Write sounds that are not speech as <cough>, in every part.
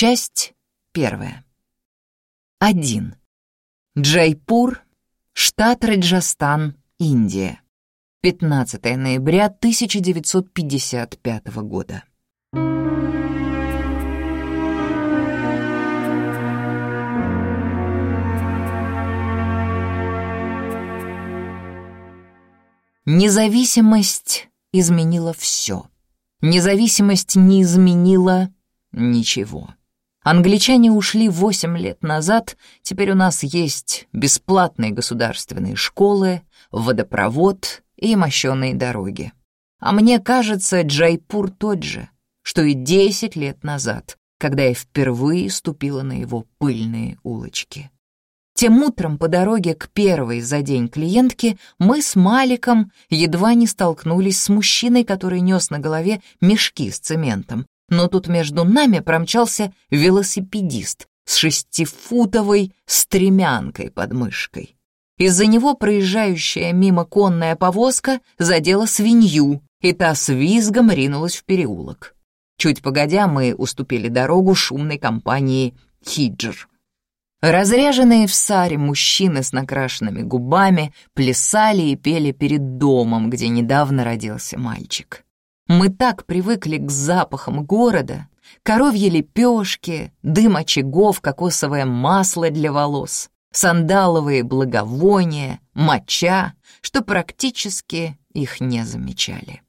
Часть первая. 1. Джайпур, штат Раджастан, Индия. 15 ноября 1955 года. Независимость изменила все. Независимость не изменила ничего. Англичане ушли восемь лет назад, теперь у нас есть бесплатные государственные школы, водопровод и мощенные дороги. А мне кажется, Джайпур тот же, что и десять лет назад, когда я впервые ступила на его пыльные улочки. Тем утром по дороге к первой за день клиентке мы с Маликом едва не столкнулись с мужчиной, который нес на голове мешки с цементом. Но тут между нами промчался велосипедист с шестифутовой стремянкой под мышкой. Из-за него проезжающая мимо конная повозка задела свинью, и та с визгом ринулась в переулок. Чуть погодя мы уступили дорогу шумной компании «Хиджер». Разряженные в саре мужчины с накрашенными губами плясали и пели перед домом, где недавно родился мальчик. Мы так привыкли к запахам города, коровьи лепешки, дым очагов, кокосовое масло для волос, сандаловые благовония, моча, что практически их не замечали.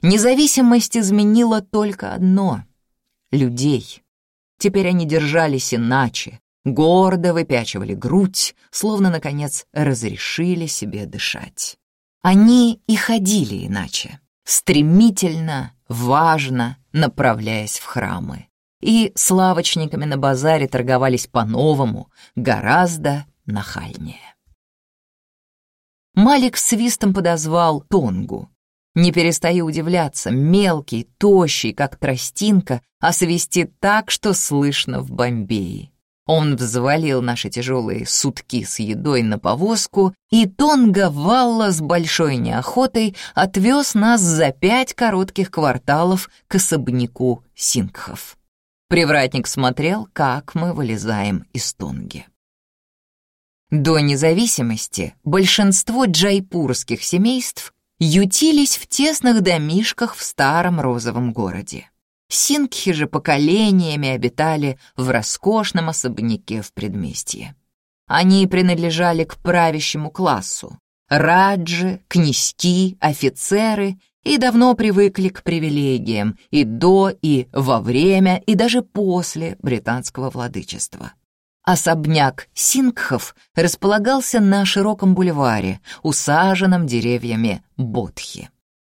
Независимость изменила только одно — людей. Теперь они держались иначе, гордо выпячивали грудь, словно, наконец, разрешили себе дышать. Они и ходили иначе, стремительно, важно, направляясь в храмы. И с лавочниками на базаре торговались по-новому, гораздо нахальнее. Малик свистом подозвал Тонгу. Не перестаю удивляться, мелкий, тощий, как тростинка, а свистит так, что слышно в Бомбее. Он взвалил наши тяжелые сутки с едой на повозку, и Тонга Валла с большой неохотой отвез нас за пять коротких кварталов к особняку Сингхов. Привратник смотрел, как мы вылезаем из Тонги. До независимости большинство джайпурских семейств ютились в тесных домишках в старом розовом городе. Сингхи же поколениями обитали в роскошном особняке в предместье. Они принадлежали к правящему классу. Раджи, князьки, офицеры и давно привыкли к привилегиям и до, и во время, и даже после британского владычества. Особняк Сингхов располагался на широком бульваре, усаженном деревьями Бодхи.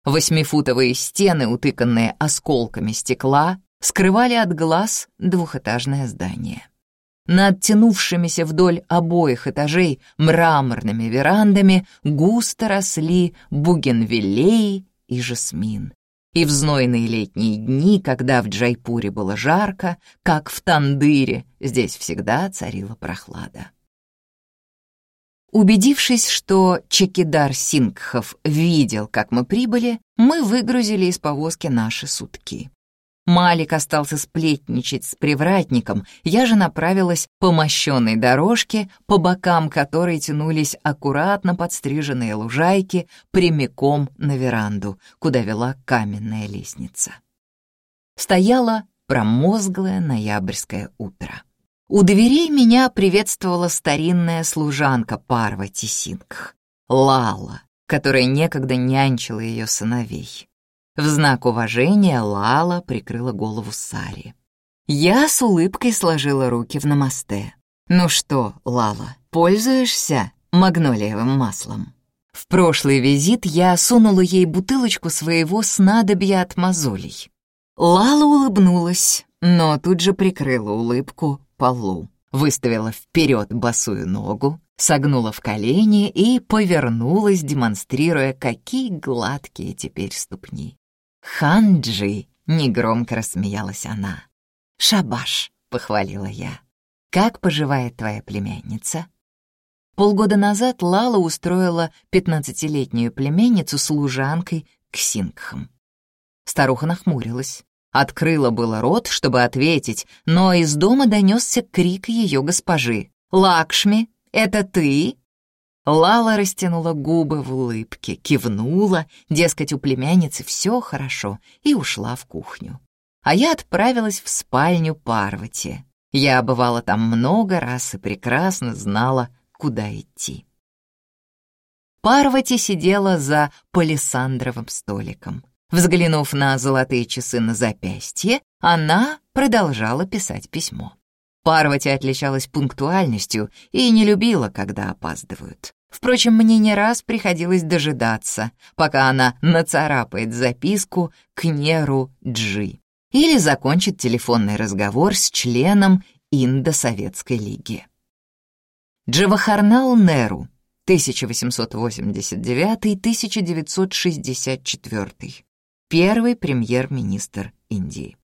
Восьмифутовые стены, утыканные осколками стекла, скрывали от глаз двухэтажное здание. Над тянувшимися вдоль обоих этажей мраморными верандами густо росли бугенвиллеи и жасмин. И в знойные летние дни, когда в Джайпуре было жарко, как в Тандыре, здесь всегда царила прохлада. Убедившись, что Чекидар Сингхов видел, как мы прибыли, мы выгрузили из повозки наши сутки. Малик остался сплетничать с привратником, я же направилась по мощенной дорожке, по бокам которой тянулись аккуратно подстриженные лужайки прямиком на веранду, куда вела каменная лестница. Стояло промозглое ноябрьское утро. У дверей меня приветствовала старинная служанка Парвати Сингх, Лала, которая некогда нянчила ее сыновей. В знак уважения Лала прикрыла голову Сари. Я с улыбкой сложила руки в намасте. «Ну что, Лала, пользуешься магнолиевым маслом?» В прошлый визит я сунула ей бутылочку своего снадобья от мозолей. Лала улыбнулась, но тут же прикрыла улыбку полу, выставила вперед босую ногу, согнула в колени и повернулась, демонстрируя, какие гладкие теперь ступни. «Ханджи!» — негромко рассмеялась она. «Шабаш!» — похвалила я. «Как поживает твоя племянница?» Полгода назад Лала устроила пятнадцатилетнюю племянницу служанкой к Сингхам. Старуха нахмурилась. Открыла было рот, чтобы ответить, но из дома донесся крик ее госпожи. «Лакшми, это ты?» Лала растянула губы в улыбке, кивнула, дескать, у племянницы все хорошо, и ушла в кухню. А я отправилась в спальню Парвати. Я бывала там много раз и прекрасно знала, куда идти. Парвати сидела за палисандровым столиком. Взглянув на золотые часы на запястье, она продолжала писать письмо. Парвати отличалась пунктуальностью и не любила, когда опаздывают. Впрочем, мне не раз приходилось дожидаться, пока она нацарапает записку к Неру Джи или закончит телефонный разговор с членом Индо-Советской лиги. Джавахарнал Неру, 1889-1964, первый премьер-министр Индии.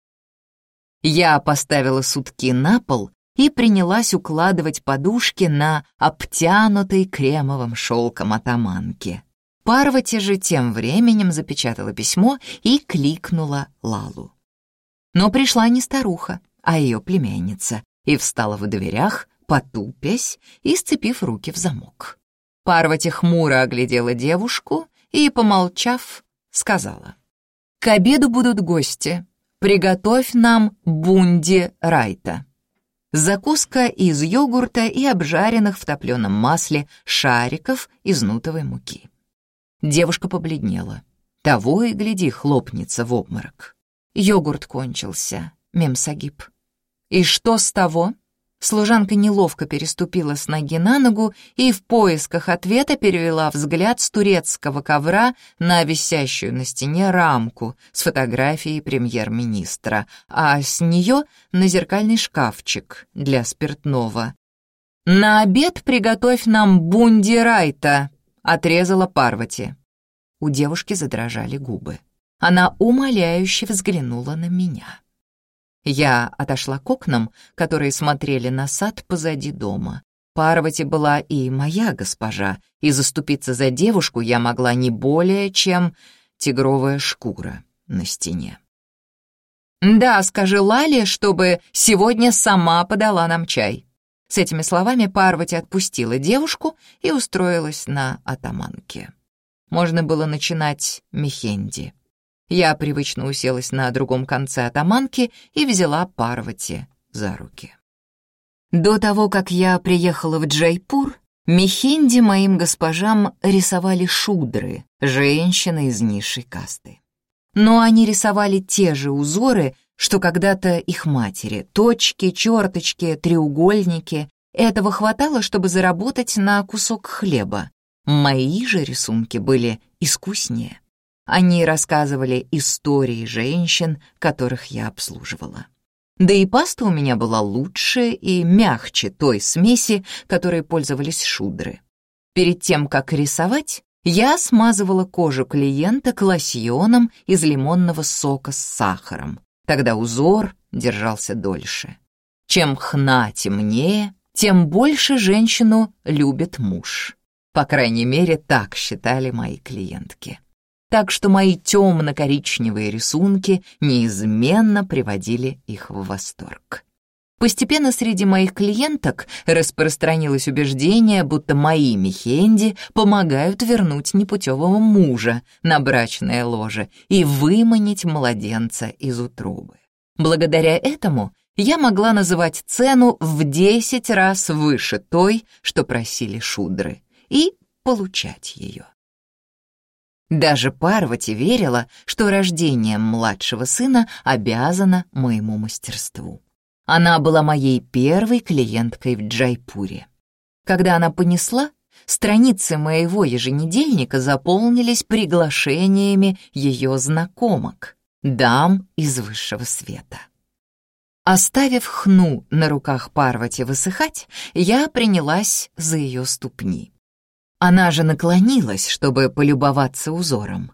Я поставила сутки на пол и принялась укладывать подушки на обтянутой кремовым шелком атаманке. Парвати же тем временем запечатала письмо и кликнула Лалу. Но пришла не старуха, а ее племянница, и встала в дверях, потупясь и сцепив руки в замок. Парвати хмуро оглядела девушку и, помолчав, сказала. «К обеду будут гости. Приготовь нам бунди райта». Закуска из йогурта и обжаренных в топленом масле шариков из нутовой муки. Девушка побледнела. Того и гляди, хлопнется в обморок. Йогурт кончился, мемсагиб. И что с того? Служанка неловко переступила с ноги на ногу и в поисках ответа перевела взгляд с турецкого ковра на висящую на стене рамку с фотографией премьер-министра, а с нее на зеркальный шкафчик для спиртного. «На обед приготовь нам бунди райта», — отрезала Парвати. У девушки задрожали губы. Она умоляюще взглянула на меня. Я отошла к окнам, которые смотрели на сад позади дома. Парвати была и моя госпожа, и заступиться за девушку я могла не более, чем тигровая шкура на стене. «Да, скажи Лале, чтобы сегодня сама подала нам чай». С этими словами Парвати отпустила девушку и устроилась на атаманке. Можно было начинать Мехенди. Я привычно уселась на другом конце атаманки и взяла Парвати за руки. До того, как я приехала в Джайпур, Мехинди моим госпожам рисовали шудры, женщины из низшей касты. Но они рисовали те же узоры, что когда-то их матери, точки, черточки, треугольники. Этого хватало, чтобы заработать на кусок хлеба. Мои же рисунки были искуснее. Они рассказывали истории женщин, которых я обслуживала. Да и паста у меня была лучше и мягче той смеси, которой пользовались шудры. Перед тем, как рисовать, я смазывала кожу клиента классионом из лимонного сока с сахаром. Тогда узор держался дольше. Чем хна темнее, тем больше женщину любит муж. По крайней мере, так считали мои клиентки так что мои темно-коричневые рисунки неизменно приводили их в восторг. Постепенно среди моих клиенток распространилось убеждение, будто мои мехенди помогают вернуть непутевого мужа на брачное ложе и выманить младенца из утробы. Благодаря этому я могла называть цену в 10 раз выше той, что просили шудры, и получать ее. Даже Парвати верила, что рождением младшего сына обязана моему мастерству. Она была моей первой клиенткой в Джайпуре. Когда она понесла, страницы моего еженедельника заполнились приглашениями ее знакомок, дам из высшего света. Оставив хну на руках Парвати высыхать, я принялась за ее ступни. Она же наклонилась, чтобы полюбоваться узором.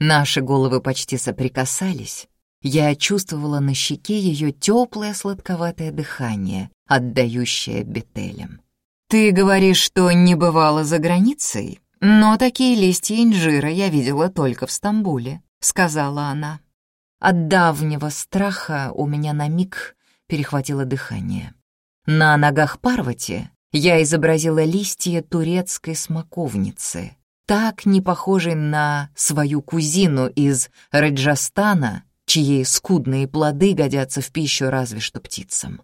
Наши головы почти соприкасались. Я чувствовала на щеке ее теплое сладковатое дыхание, отдающее бетелем. «Ты говоришь, что не бывала за границей, но такие листья инжира я видела только в Стамбуле», — сказала она. От давнего страха у меня на миг перехватило дыхание. На ногах Парвати я изобразила листья турецкой смоковницы, так не похожей на свою кузину из Раджастана, чьи скудные плоды годятся в пищу разве что птицам.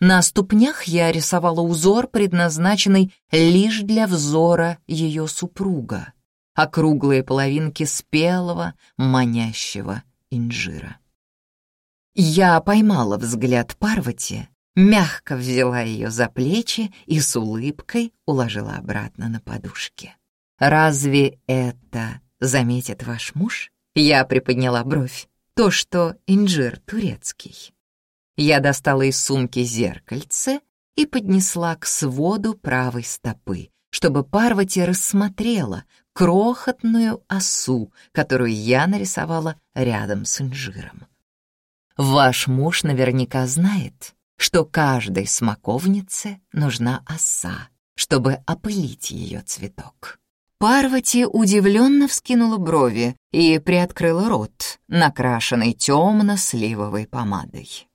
На ступнях я рисовала узор, предназначенный лишь для взора ее супруга, округлые половинки спелого, манящего инжира. Я поймала взгляд Парвати, мягко взяла ее за плечи и с улыбкой уложила обратно на подушке. «Разве это заметит ваш муж?» Я приподняла бровь. «То, что инжир турецкий». Я достала из сумки зеркальце и поднесла к своду правой стопы, чтобы Парвати рассмотрела крохотную осу, которую я нарисовала рядом с инжиром. Ваш муж наверняка знает, что каждой смоковнице нужна оса, чтобы опылить ее цветок. Парвати удивленно вскинула брови и приоткрыла рот, накрашенный темно-сливовой помадой.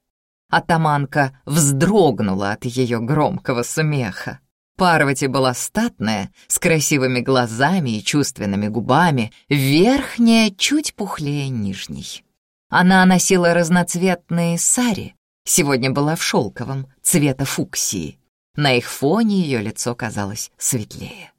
Атаманка вздрогнула от ее громкого смеха. Парвати была статная, с красивыми глазами и чувственными губами, верхняя чуть пухлее нижней. Она носила разноцветные сари, сегодня была в шелковом, цвета фуксии. На их фоне ее лицо казалось светлее.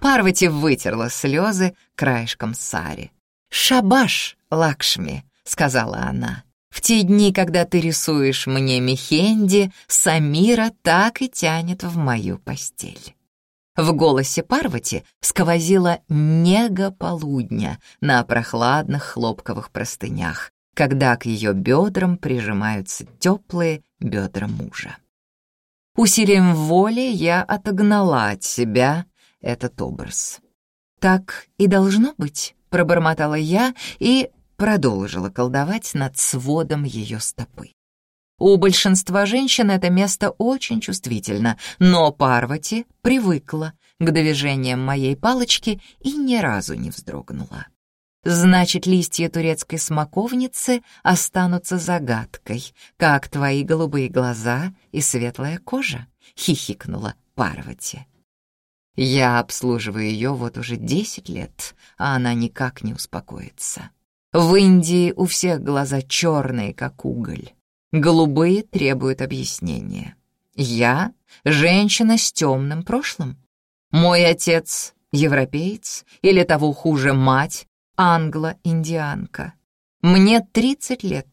Парвати вытерла слезы краешком сари. «Шабаш, Лакшми», — сказала она. В те дни, когда ты рисуешь мне Мехенди, Самира так и тянет в мою постель. В голосе Парвати сквозила нега полудня на прохладных хлопковых простынях, когда к ее бедрам прижимаются теплые бедра мужа. Усилием воли я отогнала от себя этот образ. «Так и должно быть», — пробормотала я и продолжила колдовать над сводом ее стопы. У большинства женщин это место очень чувствительно, но Парвати привыкла к движениям моей палочки и ни разу не вздрогнула. Значит, листья турецкой смоковницы останутся загадкой, как твои голубые глаза и светлая кожа, хихикнула Парвати. Я обслуживаю ее вот уже десять лет, а она никак не успокоится. В Индии у всех глаза черные, как уголь. Голубые требуют объяснения. Я — женщина с темным прошлым. Мой отец — европеец, или того хуже мать — англо-индианка. Мне 30 лет.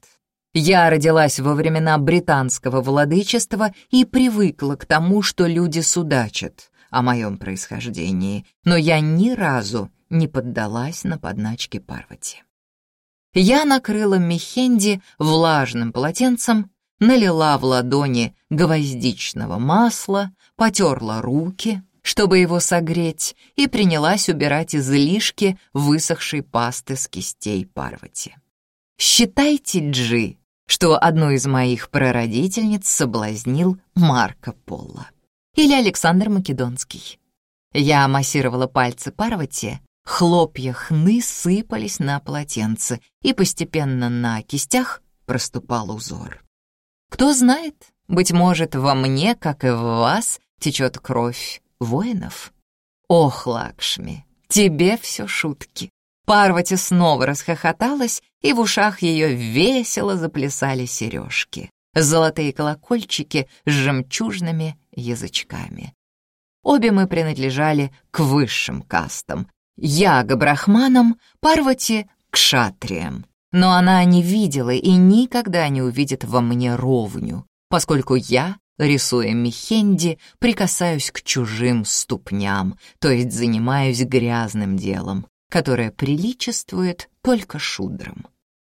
Я родилась во времена британского владычества и привыкла к тому, что люди судачат о моем происхождении, но я ни разу не поддалась на подначки Парвати. Я накрыла Мехенди влажным полотенцем, налила в ладони гвоздичного масла, потерла руки, чтобы его согреть, и принялась убирать излишки высохшей пасты с кистей Парвати. Считайте, Джи, что одну из моих прародительниц соблазнил Марко Поло или Александр Македонский. Я массировала пальцы Парвати, Хлопья хны сыпались на полотенце, и постепенно на кистях проступал узор. Кто знает, быть может, во мне, как и в вас, течет кровь воинов. Ох, Лакшми, тебе все шутки. Парвати снова расхохоталась, и в ушах ее весело заплясали сережки, золотые колокольчики с жемчужными язычками. Обе мы принадлежали к высшим кастам, я к брахманам, Парвати — к шатриям. Но она не видела и никогда не увидит во мне ровню, поскольку я, рисуя мехенди, прикасаюсь к чужим ступням, то есть занимаюсь грязным делом, которое приличествует только шудрам.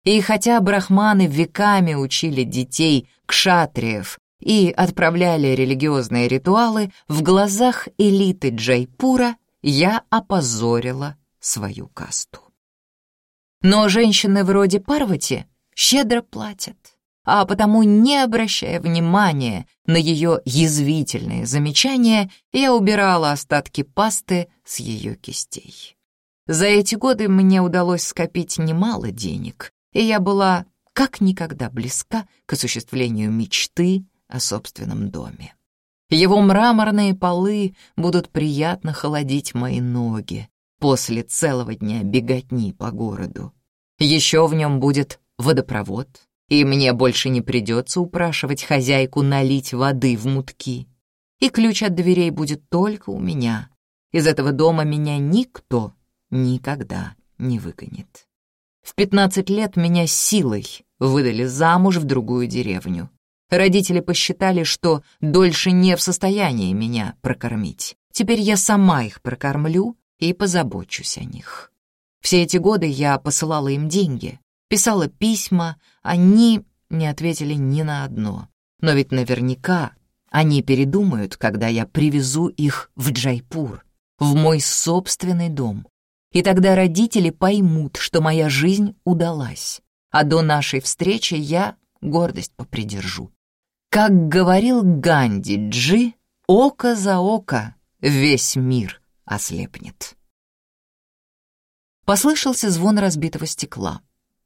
И хотя брахманы веками учили детей к шатриев и отправляли религиозные ритуалы, в глазах элиты Джайпура я опозорила свою касту. Но женщины вроде Парвати щедро платят, а потому, не обращая внимания на ее язвительные замечания, я убирала остатки пасты с ее кистей. За эти годы мне удалось скопить немало денег, и я была как никогда близка к осуществлению мечты о собственном доме. Его мраморные полы будут приятно холодить мои ноги после целого дня беготни по городу. Еще в нем будет водопровод, и мне больше не придется упрашивать хозяйку налить воды в мутки. И ключ от дверей будет только у меня. Из этого дома меня никто никогда не выгонит. В 15 лет меня силой выдали замуж в другую деревню. Родители посчитали, что дольше не в состоянии меня прокормить. Теперь я сама их прокормлю и позабочусь о них. Все эти годы я посылала им деньги, писала письма, они не ответили ни на одно. Но ведь наверняка они передумают, когда я привезу их в Джайпур, в мой собственный дом. И тогда родители поймут, что моя жизнь удалась, а до нашей встречи я гордость попридержу. Как говорил Ганди Джи, око за око весь мир ослепнет. Послышался звон разбитого стекла,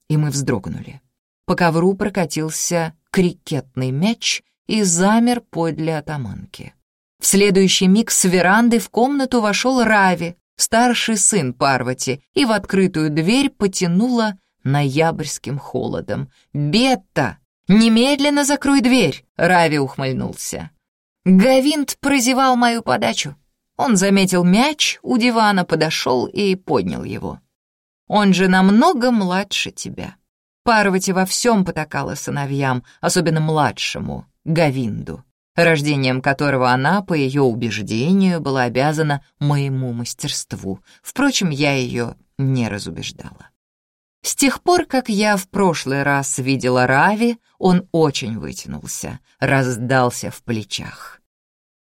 и мы вздрогнули. По ковру прокатился крикетный мяч и замер подле атаманки. В следующий миг с веранды в комнату вошел Рави, старший сын Парвати, и в открытую дверь потянуло ноябрьским холодом. «Бетта!» «Немедленно закрой дверь!» — Рави ухмыльнулся. Гавинт прозевал мою подачу. Он заметил мяч у дивана, подошел и поднял его. «Он же намного младше тебя». Парвати во всем потакала сыновьям, особенно младшему, Гавинду, рождением которого она, по ее убеждению, была обязана моему мастерству. Впрочем, я ее не разубеждала. С тех пор, как я в прошлый раз видела Рави, он очень вытянулся, раздался в плечах.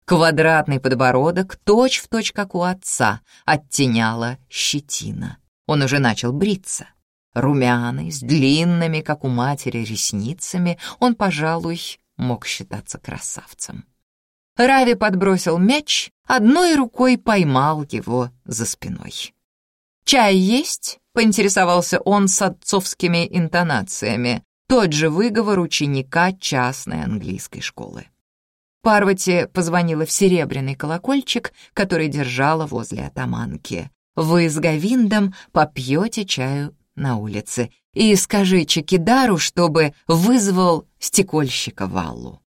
Квадратный подбородок, точь-в-точь, точь, как у отца, оттеняла щетина. Он уже начал бриться. Румяный, с длинными, как у матери, ресницами, он, пожалуй, мог считаться красавцем. Рави подбросил мяч, одной рукой поймал его за спиной. «Чай есть?» — поинтересовался он с отцовскими интонациями, тот же выговор ученика частной английской школы. Парвати позвонила в серебряный колокольчик, который держала возле атаманки. «Вы с Гавиндом попьете чаю на улице и скажи Чекидару, чтобы вызвал стекольщика Валлу».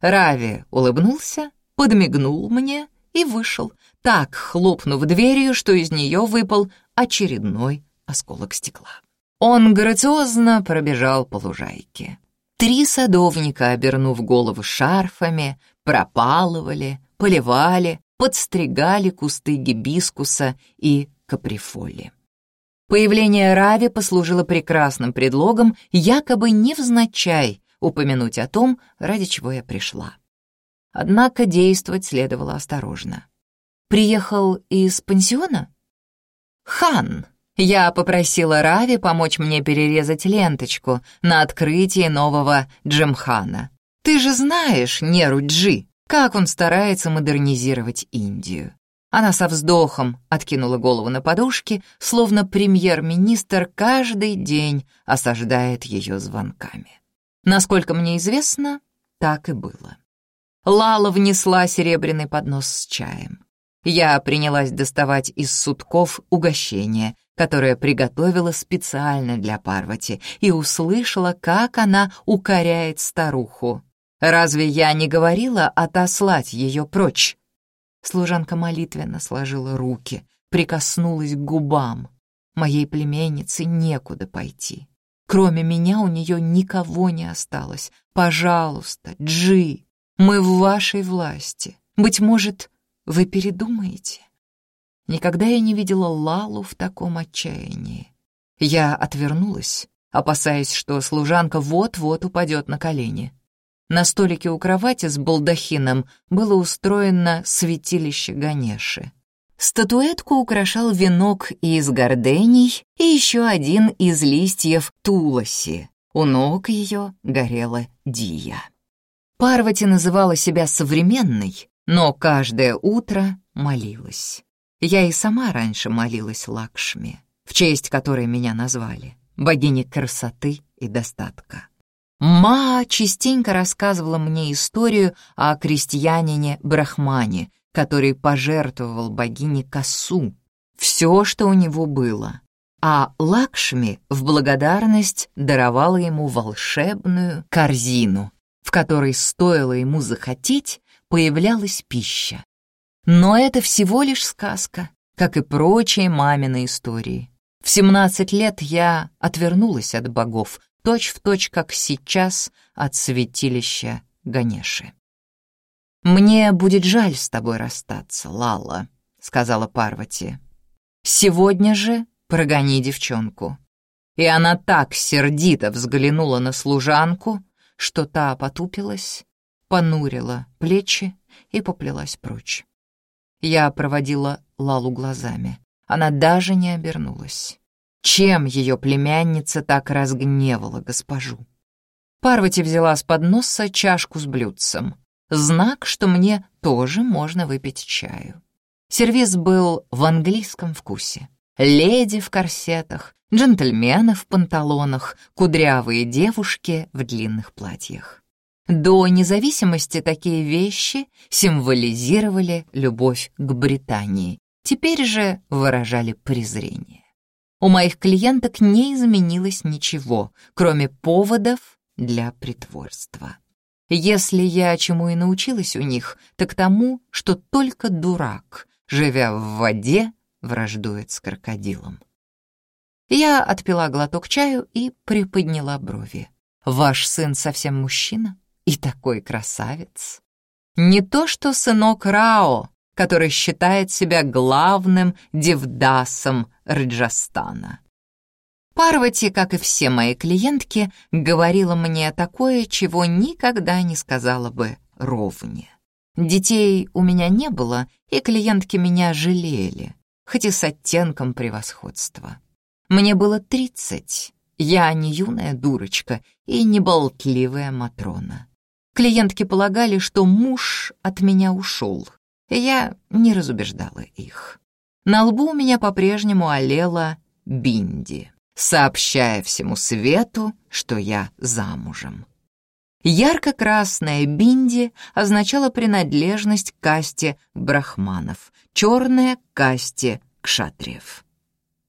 Рави улыбнулся, подмигнул мне и вышел, так хлопнув дверью, что из нее выпал очередной осколок стекла. Он грациозно пробежал по лужайке. Три садовника, обернув головы шарфами, пропалывали, поливали, подстригали кусты гибискуса и каприфоли. Появление Рави послужило прекрасным предлогом якобы невзначай упомянуть о том, ради чего я пришла. Однако действовать следовало осторожно. «Приехал из пансиона?» «Хан!» Я попросила Рави помочь мне перерезать ленточку на открытии нового Джемхана. Ты же знаешь Неру Джи, как он старается модернизировать Индию. Она со вздохом откинула голову на подушки, словно премьер-министр каждый день осаждает ее звонками. Насколько мне известно, так и было. Лала внесла серебряный поднос с чаем. Я принялась доставать из сутков угощение, которое приготовила специально для Парвати, и услышала, как она укоряет старуху. «Разве я не говорила отослать ее прочь?» Служанка молитвенно сложила руки, прикоснулась к губам. Моей племеннице некуда пойти. Кроме меня у нее никого не осталось. Пожалуйста, Джи, мы в вашей власти. Быть может, вы передумаете? Никогда я не видела Лалу в таком отчаянии. Я отвернулась, опасаясь, что служанка вот-вот упадет на колени. На столике у кровати с балдахином было устроено святилище Ганеши. Статуэтку украшал венок из гордений и еще один из листьев туласи. У ног ее горела Дия. Парвати называла себя современной, но каждое утро молилась. Я и сама раньше молилась Лакшми, в честь которой меня назвали, богине красоты и достатка. Ма частенько рассказывала мне историю о крестьянине Брахмане, который пожертвовал богине косу, все, что у него было, а Лакшми в благодарность даровала ему волшебную корзину, в которой стоило ему захотеть, появлялась пища. Но это всего лишь сказка, как и прочие мамины истории. В 17 лет я отвернулась от богов, точь-в-точь, точь, как сейчас от святилища Ганеши. «Мне будет жаль с тобой расстаться, Лала», — сказала Парвати. «Сегодня же прогони девчонку». И она так сердито взглянула на служанку, что та потупилась, понурила плечи и поплелась прочь. Я проводила Лалу глазами. Она даже не обернулась. Чем ее племянница так разгневала госпожу? Парвати взяла с подноса чашку с блюдцем. Знак, что мне тоже можно выпить чаю. Сервиз был в английском вкусе. Леди в корсетах, джентльмены в панталонах, кудрявые девушки в длинных платьях. До независимости такие вещи символизировали любовь к Британии, теперь же выражали презрение. У моих клиенток не изменилось ничего, кроме поводов для притворства. Если я чему и научилась у них, так тому, что только дурак, живя в воде, враждует с крокодилом. Я отпила глоток чаю и приподняла брови. «Ваш сын совсем мужчина и такой красавец. Не то что сынок Рао, который считает себя главным девдасом Раджастана. Парвати, как и все мои клиентки, говорила мне такое, чего никогда не сказала бы ровне. Детей у меня не было, и клиентки меня жалели, хоть и с оттенком превосходства. Мне было тридцать, я не юная дурочка и не болтливая Матрона. Клиентки полагали, что муж от меня ушел, я не разубеждала их. На лбу у меня по-прежнему олела бинди, сообщая всему свету, что я замужем. Ярко-красная бинди означала принадлежность к касте брахманов, черная — касте кшатриев.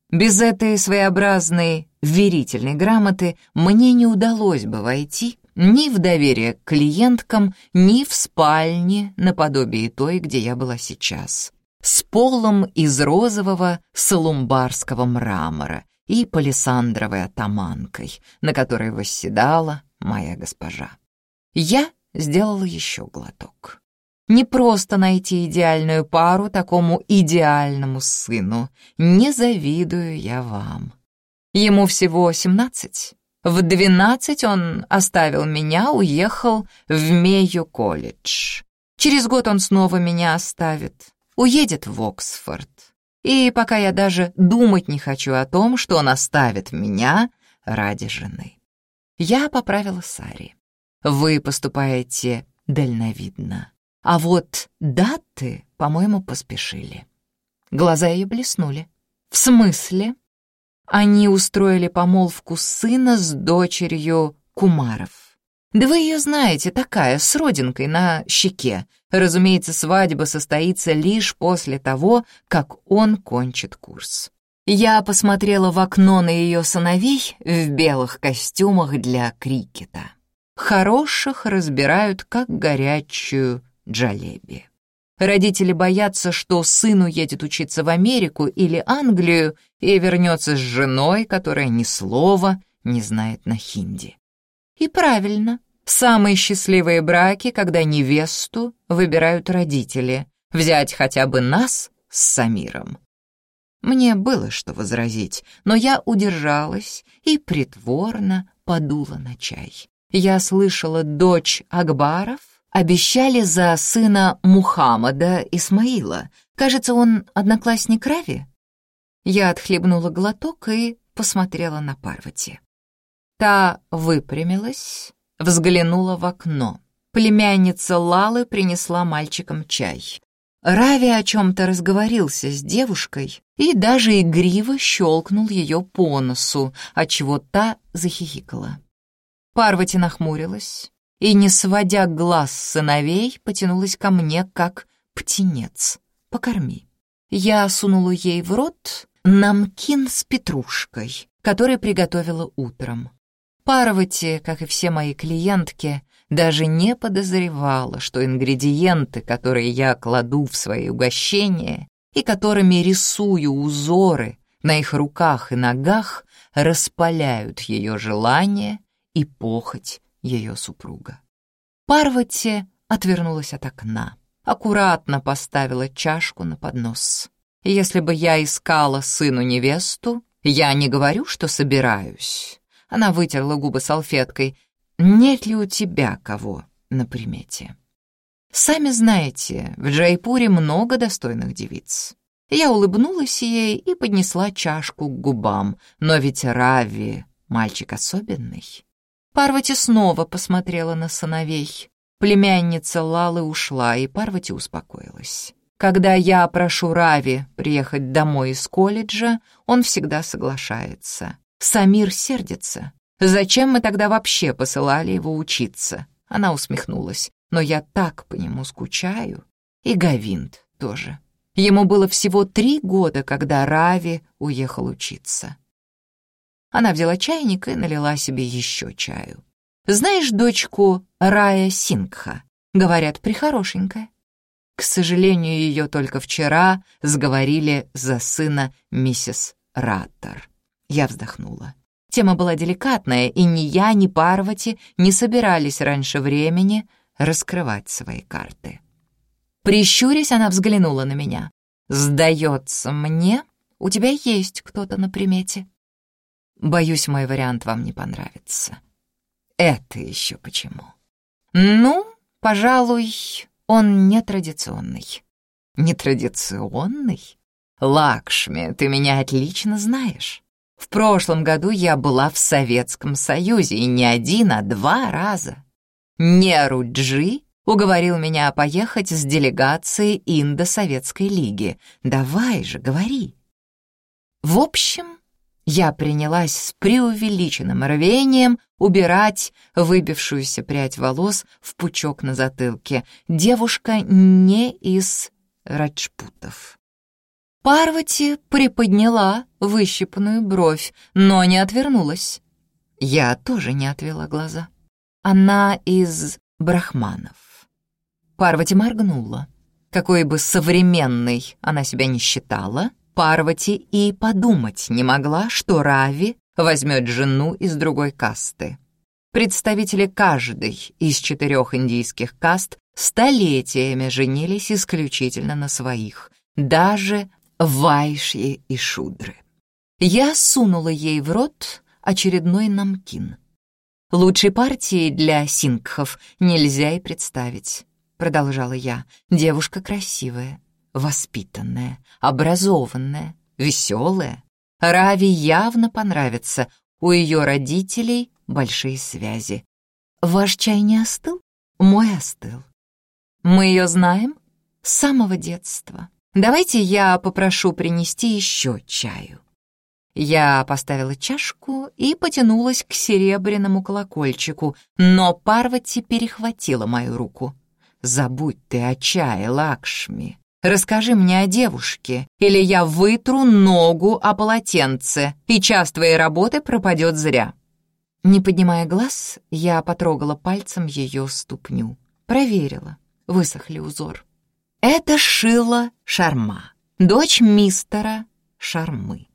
Без этой своеобразной верительной грамоты мне не удалось бы войти ни в доверие к клиенткам, ни в спальне наподобие той, где я была сейчас с полом из розового салумбарского мрамора и палисандровой атаманкой, на которой восседала моя госпожа. Я сделала еще глоток. Не просто найти идеальную пару такому идеальному сыну. Не завидую я вам. Ему всего семнадцать. В двенадцать он оставил меня, уехал в Мейю колледж. Через год он снова меня оставит уедет в Оксфорд. И пока я даже думать не хочу о том, что он оставит меня ради жены. Я поправила Сари. Вы поступаете дальновидно. А вот даты, по-моему, поспешили. Глаза ее блеснули. В смысле? Они устроили помолвку сына с дочерью Кумаров. Да вы ее знаете, такая, с родинкой на щеке. Разумеется, свадьба состоится лишь после того, как он кончит курс. Я посмотрела в окно на ее сыновей в белых костюмах для крикета. Хороших разбирают, как горячую джалеби. Родители боятся, что сын уедет учиться в Америку или Англию и вернется с женой, которая ни слова не знает на хинди. И правильно, самые счастливые браки, когда невесту выбирают родители, взять хотя бы нас с Самиром. Мне было что возразить, но я удержалась и притворно подула на чай. Я слышала, дочь Акбаров обещали за сына Мухаммада Исмаила. Кажется, он одноклассник Рави. Я отхлебнула глоток и посмотрела на Парвати. Та выпрямилась, взглянула в окно. Племянница Лалы принесла мальчикам чай. Рави о чем-то разговорился с девушкой и даже игриво щелкнул ее по носу, отчего та захихикала. Парвати нахмурилась и, не сводя глаз сыновей, потянулась ко мне, как птенец. «Покорми». Я сунула ей в рот намкин с петрушкой, который приготовила утром. Парвати, как и все мои клиентки, даже не подозревала, что ингредиенты, которые я кладу в свои угощения и которыми рисую узоры на их руках и ногах, распаляют ее желание и похоть ее супруга. Парвати отвернулась от окна, аккуратно поставила чашку на поднос. Если бы я искала сыну невесту, я не говорю, что собираюсь. Она вытерла губы салфеткой, нет ли у тебя кого на примете? Сами знаете, в Джайпуре много достойных девиц. Я улыбнулась ей и поднесла чашку к губам, но ведь Рави — мальчик особенный. Парвати снова посмотрела на сыновей. Племянница Лалы ушла, и Парвати успокоилась. Когда я прошу Рави приехать домой из колледжа, он всегда соглашается. Самир сердится, Зачем мы тогда вообще посылали его учиться? Она усмехнулась. Но я так по нему скучаю. И Гавинт тоже. Ему было всего три года, когда Рави уехал учиться. Она взяла чайник и налила себе еще чаю. «Знаешь дочку Рая Сингха?» Говорят, прихорошенькая. К сожалению, ее только вчера сговорили за сына миссис Раттер. Я вздохнула. Тема была деликатная, и ни я, ни Парвати не собирались раньше времени раскрывать свои карты. Прищурясь, она взглянула на меня. «Сдается мне, у тебя есть кто-то на примете». «Боюсь, мой вариант вам не понравится». «Это еще почему?» «Ну, пожалуй, он нетрадиционный». «Нетрадиционный? Лакшми, ты меня отлично знаешь. В прошлом году я была в Советском Союзе, и не один, а два раза. Неруджи уговорил меня поехать с делегацией Индо-Советской лиги. Давай же, говори. В общем, я принялась с преувеличенным рвением убирать выбившуюся прядь волос в пучок на затылке. Девушка не из Раджпутов. Парвати приподняла выщипанную бровь, но не отвернулась. Я тоже не отвела глаза. Она из брахманов. Парвати моргнула. Какой бы современной она себя не считала, Парвати и подумать не могла, что Рави возьмет жену из другой касты. Представители каждой из четырех индийских каст столетиями женились исключительно на своих, даже Вайши и Шудры. Я сунула ей в рот очередной намкин. Лучшей партии для сингхов нельзя и представить, продолжала я. Девушка красивая, воспитанная, образованная, веселая. Рави явно понравится, у ее родителей большие связи. Ваш чай не остыл? Мой остыл. Мы ее знаем с самого детства. Давайте я попрошу принести еще чаю». Я поставила чашку и потянулась к серебряному колокольчику, но Парвати перехватила мою руку. «Забудь ты о чае, Лакшми. Расскажи мне о девушке, или я вытру ногу о полотенце, и час твоей работы пропадет зря». Не поднимая глаз, я потрогала пальцем ее ступню. Проверила, высох ли узор. Это Шила Шарма, дочь мистера Шармы.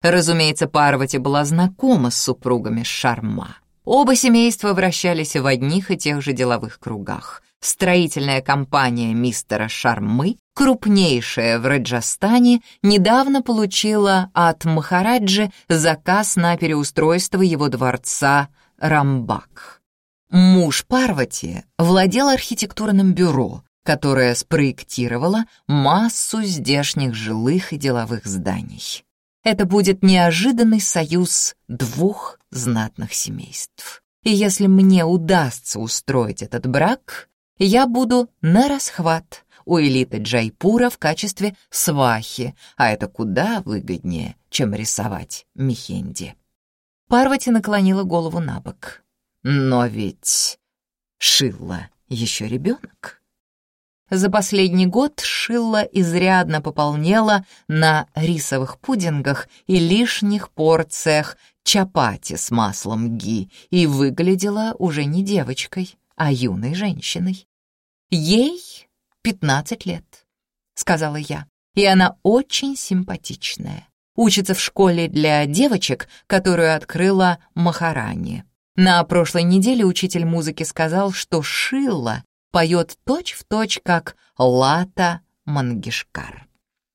Разумеется, Парвати была знакома с супругами Шарма. Оба семейства вращались в одних и тех же деловых кругах. Строительная компания мистера Шармы, крупнейшая в Раджастане, недавно получила от Махараджи заказ на переустройство его дворца Рамбак. Муж Парвати владел архитектурным бюро, которая спроектировала массу здешних жилых и деловых зданий. Это будет неожиданный союз двух знатных семейств. И если мне удастся устроить этот брак, я буду на расхват, у элиты Джайпура в качестве свахи, а это куда выгоднее, чем рисовать Мехенди. Парвати наклонила голову на бок. «Но ведь Шилла еще ребенок». За последний год Шилла изрядно пополнела на рисовых пудингах и лишних порциях чапати с маслом ги и выглядела уже не девочкой, а юной женщиной. «Ей пятнадцать лет», — сказала я, — «и она очень симпатичная. Учится в школе для девочек, которую открыла Махарани. На прошлой неделе учитель музыки сказал, что Шилла поет точь-в-точь, точь, как Лата Мангишкар.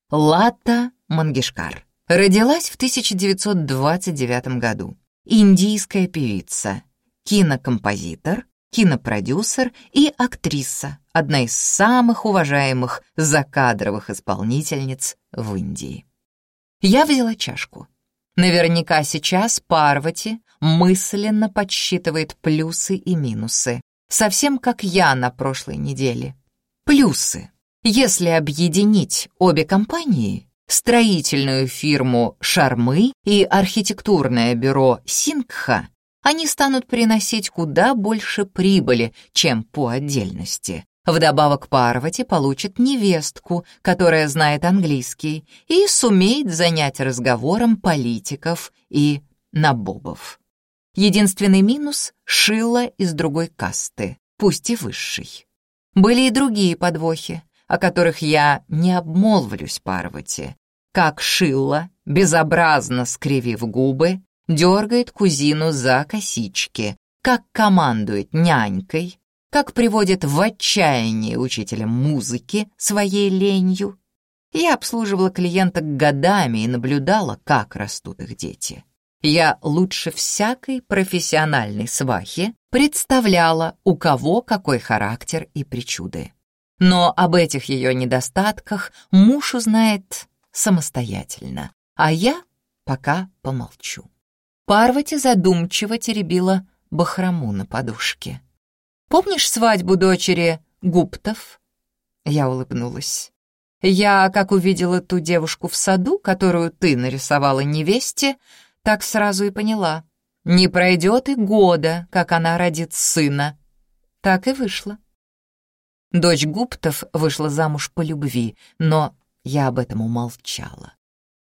Лата Мангишкар родилась в 1929 году. Индийская певица, кинокомпозитор, кинопродюсер и актриса, одна из самых уважаемых закадровых исполнительниц в Индии. Я взяла чашку. Наверняка сейчас Парвати мысленно подсчитывает плюсы и минусы, совсем как я на прошлой неделе. Плюсы. Если объединить обе компании, строительную фирму «Шармы» и архитектурное бюро «Сингха», они станут приносить куда больше прибыли, чем по отдельности. Вдобавок Парвати получит невестку, которая знает английский и сумеет занять разговором политиков и набобов. Единственный минус — шила из другой касты, пусть и высшей. Были и другие подвохи, о которых я не обмолвлюсь Парвати, как Шилла, безобразно скривив губы, дергает кузину за косички, как командует нянькой, как приводит в отчаяние учителя музыки своей ленью. Я обслуживала клиенток годами и наблюдала, как растут их дети. Я лучше всякой профессиональной свахи представляла, у кого какой характер и причуды. Но об этих ее недостатках муж узнает самостоятельно, а я пока помолчу. Парвати задумчиво теребила бахрому на подушке. «Помнишь свадьбу дочери Гуптов?» Я улыбнулась. «Я, как увидела ту девушку в саду, которую ты нарисовала невесте, так сразу и поняла. Не пройдет и года, как она родит сына. Так и вышло». Дочь Гуптов вышла замуж по любви, но я об этом умолчала.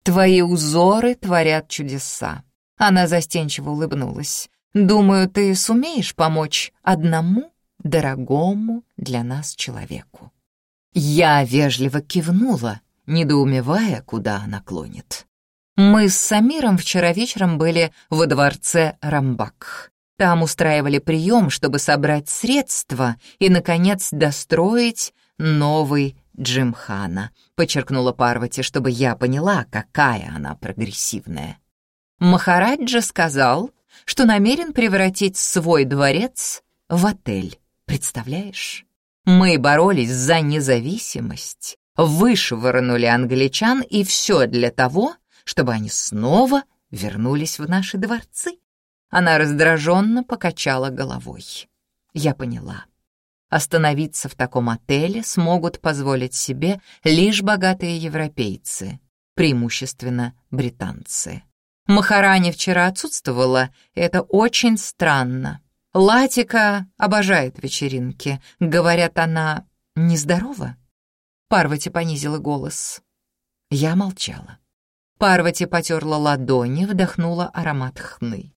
«Твои узоры творят чудеса. Она застенчиво улыбнулась. «Думаю, ты сумеешь помочь одному дорогому для нас человеку». Я вежливо кивнула, недоумевая, куда она клонит. Мы с Самиром вчера вечером были во дворце Рамбак. Там устраивали прием, чтобы собрать средства и, наконец, достроить новый Джимхана, подчеркнула Парвати, чтобы я поняла, какая она прогрессивная. Махараджа сказал, что намерен превратить свой дворец в отель. Представляешь? Мы боролись за независимость, вышвырнули англичан, и все для того, чтобы они снова вернулись в наши дворцы. Она раздраженно покачала головой. Я поняла. Остановиться в таком отеле смогут позволить себе лишь богатые европейцы, преимущественно британцы. Махарани вчера отсутствовала, это очень странно. Латика обожает вечеринки. Говорят, она нездорова. Парвати понизила голос. Я молчала. Парвати потерла ладони, вдохнула аромат хны.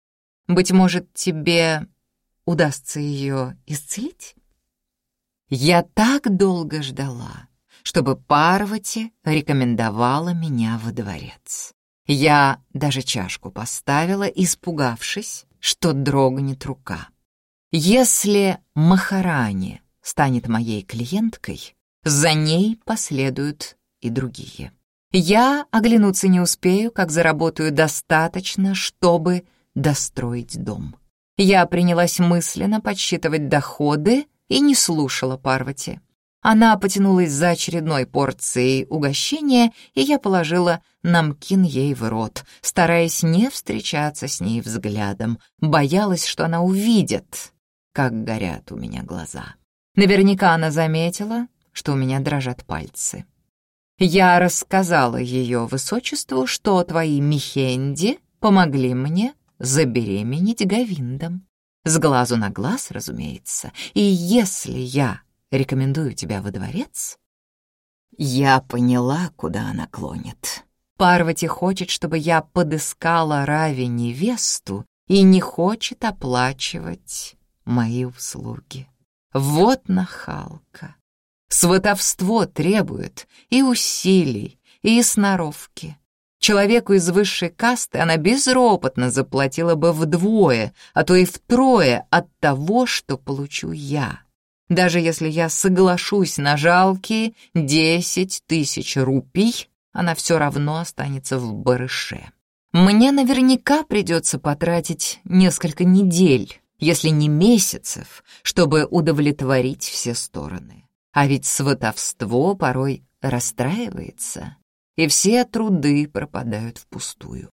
«Быть может, тебе удастся ее исцелить?» Я так долго ждала, чтобы Парвати рекомендовала меня во дворец. Я даже чашку поставила, испугавшись, что дрогнет рука. Если Махарани станет моей клиенткой, за ней последуют и другие. Я оглянуться не успею, как заработаю достаточно, чтобы достроить дом. Я принялась мысленно подсчитывать доходы и не слушала Парвати. Она потянулась за очередной порцией угощения, и я положила намкин ей в рот, стараясь не встречаться с ней взглядом. Боялась, что она увидит, как горят у меня глаза. Наверняка она заметила, что у меня дрожат пальцы. Я рассказала ее высочеству, что твои Михенди помогли мне забеременеть Гавиндом. С глазу на глаз, разумеется. И если я рекомендую тебя во дворец... Я поняла, куда она клонит. Парвати хочет, чтобы я подыскала Рави невесту и не хочет оплачивать мои услуги. Вот нахалка. Сватовство требует и усилий, и сноровки. Человеку из высшей касты она безропотно заплатила бы вдвое, а то и втрое от того, что получу я. Даже если я соглашусь на жалкие десять тысяч рупий, она все равно останется в барыше. Мне наверняка придется потратить несколько недель, если не месяцев, чтобы удовлетворить все стороны. А ведь сватовство порой расстраивается, и все труды пропадают впустую.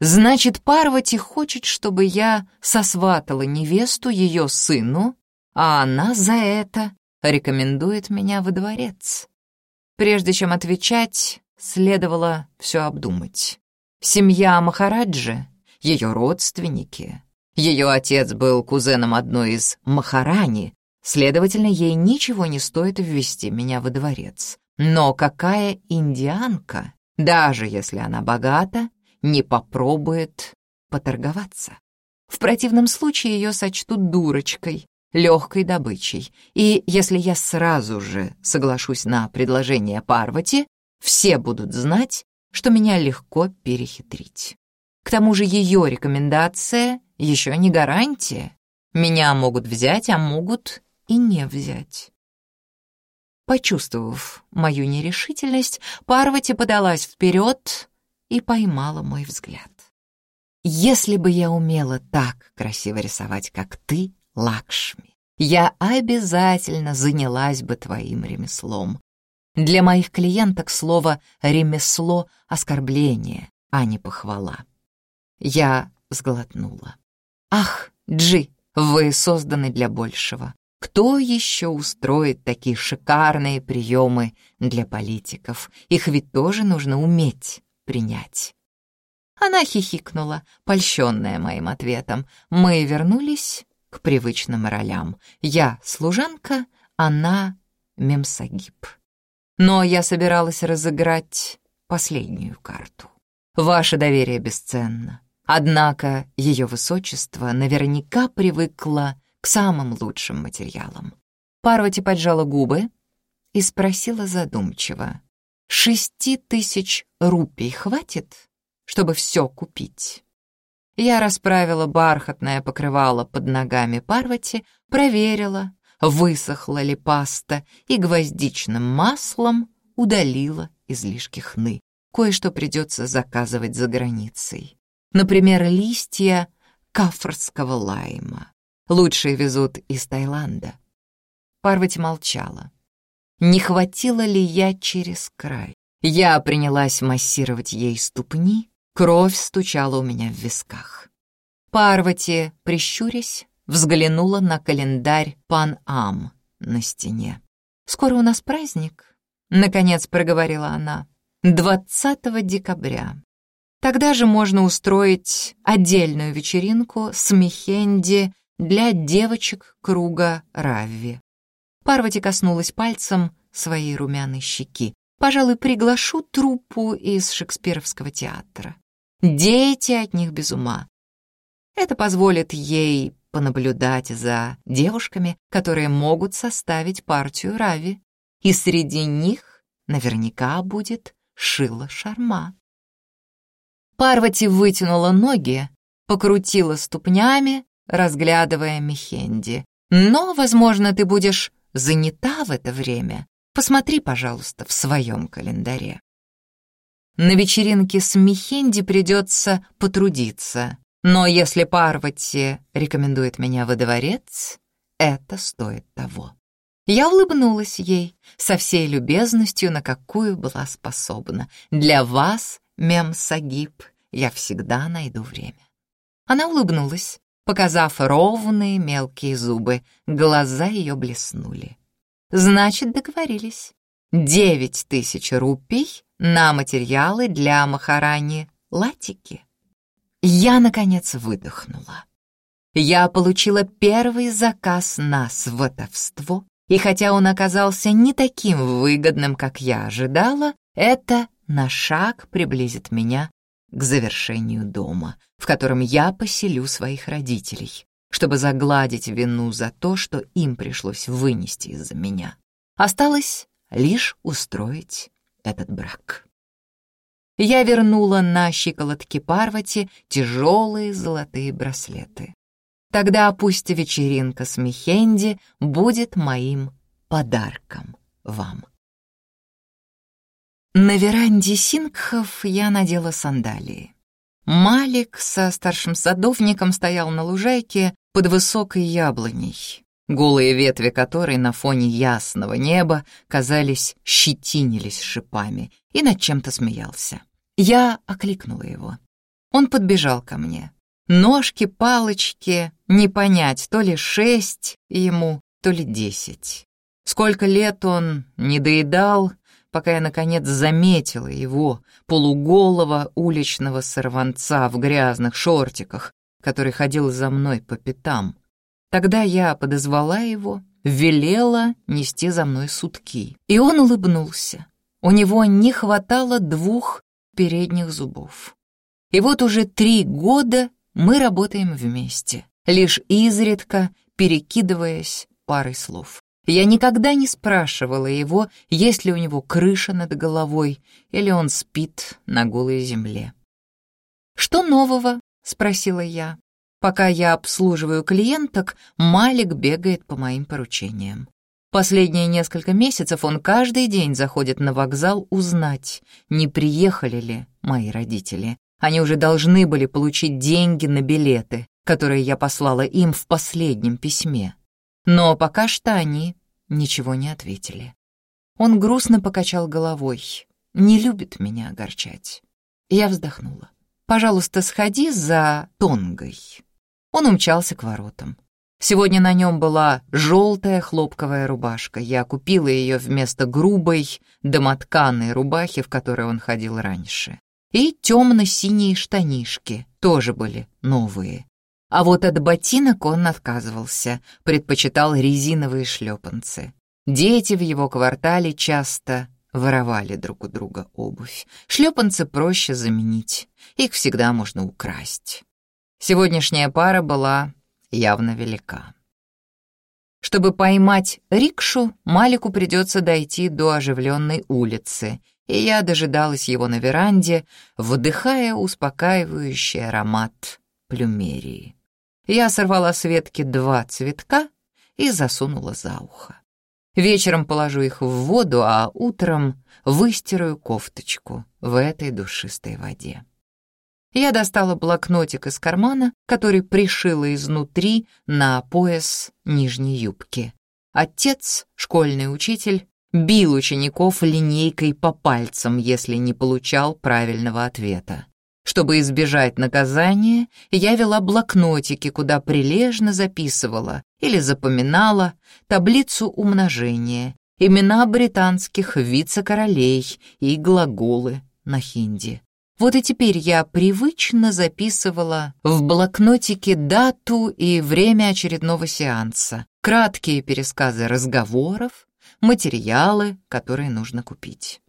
Значит, Парвати хочет, чтобы я сосватала невесту ее сыну, а она за это рекомендует меня во дворец. Прежде чем отвечать, следовало все обдумать. Семья Махараджи, ее родственники. Ее отец был кузеном одной из Махарани, следовательно, ей ничего не стоит ввести меня во дворец. Но какая индианка, даже если она богата, не попробует поторговаться? В противном случае ее сочтут дурочкой, легкой добычей, и если я сразу же соглашусь на предложение Парвати, все будут знать, что меня легко перехитрить. К тому же ее рекомендация еще не гарантия. Меня могут взять, а могут и не взять. Почувствовав мою нерешительность, Парвати подалась вперед и поймала мой взгляд. «Если бы я умела так красиво рисовать, как ты, Лакшми, я обязательно занялась бы твоим ремеслом. Для моих клиенток слово «ремесло» — оскорбление, а не похвала. Я сглотнула. «Ах, Джи, вы созданы для большего. Кто еще устроит такие шикарные приемы для политиков? Их ведь тоже нужно уметь принять». Она хихикнула, польщенная моим ответом. Мы вернулись к привычным ролям. Я служанка, она мемсагиб. Но я собиралась разыграть последнюю карту. Ваше доверие бесценно. Однако ее высочество наверняка привыкло к самым лучшим материалам. Парвати поджала губы и спросила задумчиво. «Шести тысяч рупий хватит, чтобы все купить?» Я расправила бархатное покрывало под ногами Парвати, проверила, высохла ли паста и гвоздичным маслом удалила излишки хны. Кое-что придется заказывать за границей. Например, листья кафрского лайма. Лучшие везут из Таиланда. Парвати молчала. Не хватило ли я через край? Я принялась массировать ей ступни, Кровь стучала у меня в висках. Парвати, прищурясь, взглянула на календарь Пан-Ам на стене. «Скоро у нас праздник», — наконец проговорила она, — «20 декабря. Тогда же можно устроить отдельную вечеринку с Мехенди для девочек круга Равви». Парвати коснулась пальцем своей румяной щеки. «Пожалуй, приглашу труппу из шекспировского театра. Дети от них без ума. Это позволит ей понаблюдать за девушками, которые могут составить партию Рави. И среди них наверняка будет Шила Шарма. Парвати вытянула ноги, покрутила ступнями, разглядывая Мехенди. «Но, возможно, ты будешь занята в это время. Посмотри, пожалуйста, в своем календаре». На вечеринке с Михенди придется потрудиться. Но если Парвати рекомендует меня во дворец, это стоит того. Я улыбнулась ей со всей любезностью, на какую была способна. Для вас, мем Сагиб, я всегда найду время. Она улыбнулась, показав ровные мелкие зубы. Глаза ее блеснули. Значит, договорились. Девять тысяч рупий на материалы для Махарани Латики. Я, наконец, выдохнула. Я получила первый заказ на сватовство, и хотя он оказался не таким выгодным, как я ожидала, это на шаг приблизит меня к завершению дома, в котором я поселю своих родителей, чтобы загладить вину за то, что им пришлось вынести из-за меня. Осталось лишь устроить этот брак. Я вернула на щиколотки Парвати тяжелые золотые браслеты. Тогда пусть вечеринка с Михенди будет моим подарком вам. На веранде Сингхов я надела сандалии. Малик со старшим садовником стоял на лужайке под высокой яблоней, голые ветви которой на фоне ясного неба, казались, щетинились шипами, и над чем-то смеялся. Я окликнула его. Он подбежал ко мне. Ножки, палочки, не понять, то ли шесть ему, то ли десять. Сколько лет он не доедал, пока я, наконец, заметила его, полуголого уличного сорванца в грязных шортиках, который ходил за мной по пятам. Тогда я подозвала его, велела нести за мной сутки. И он улыбнулся. У него не хватало двух передних зубов. И вот уже три года мы работаем вместе, лишь изредка перекидываясь парой слов. Я никогда не спрашивала его, есть ли у него крыша над головой или он спит на голой земле. «Что нового?» — спросила я. Пока я обслуживаю клиенток, Малик бегает по моим поручениям. Последние несколько месяцев он каждый день заходит на вокзал узнать, не приехали ли мои родители, они уже должны были получить деньги на билеты, которые я послала им в последнем письме. Но пока что они ничего не ответили. Он грустно покачал головой. Не любит меня огорчать. Я вздохнула. «Пожалуйста, сходи за Тонгой». Он умчался к воротам. Сегодня на нем была желтая хлопковая рубашка. Я купила ее вместо грубой домотканной рубахи, в которой он ходил раньше и темно-синие штанишки, тоже были новые. А вот от ботинок он отказывался, предпочитал резиновые шлепанцы. Дети в его квартале часто воровали друг у друга обувь. Шлепанцы проще заменить, их всегда можно украсть. Сегодняшняя пара была явно велика. Чтобы поймать рикшу, Малику придется дойти до оживленной улицы и я дожидалась его на веранде, вдыхая успокаивающий аромат плюмерии. Я сорвала с ветки два цветка и засунула за ухо. Вечером положу их в воду, а утром выстираю кофточку в этой душистой воде. Я достала блокнотик из кармана, который пришила изнутри на пояс нижней юбки. Отец, школьный учитель, бил учеников линейкой по пальцам, если не получал правильного ответа. Чтобы избежать наказания, я вела блокнотики, куда прилежно записывала или запоминала таблицу умножения, имена британских вице-королей и глаголы на хинди. Вот и теперь я привычно записывала в блокнотике дату и время очередного сеанса, краткие пересказы разговоров, материалы, которые нужно купить.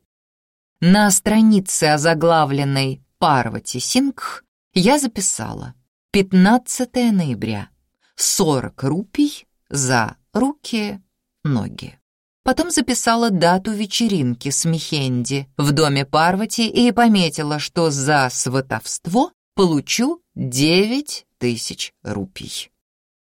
На странице, озаглавленной «Парвати Сингх», я записала 15 ноября, 40 рупий за руки, ноги. Потом записала дату вечеринки с Михенди в доме Парвати и пометила, что за сватовство получу 9 тысяч рупий.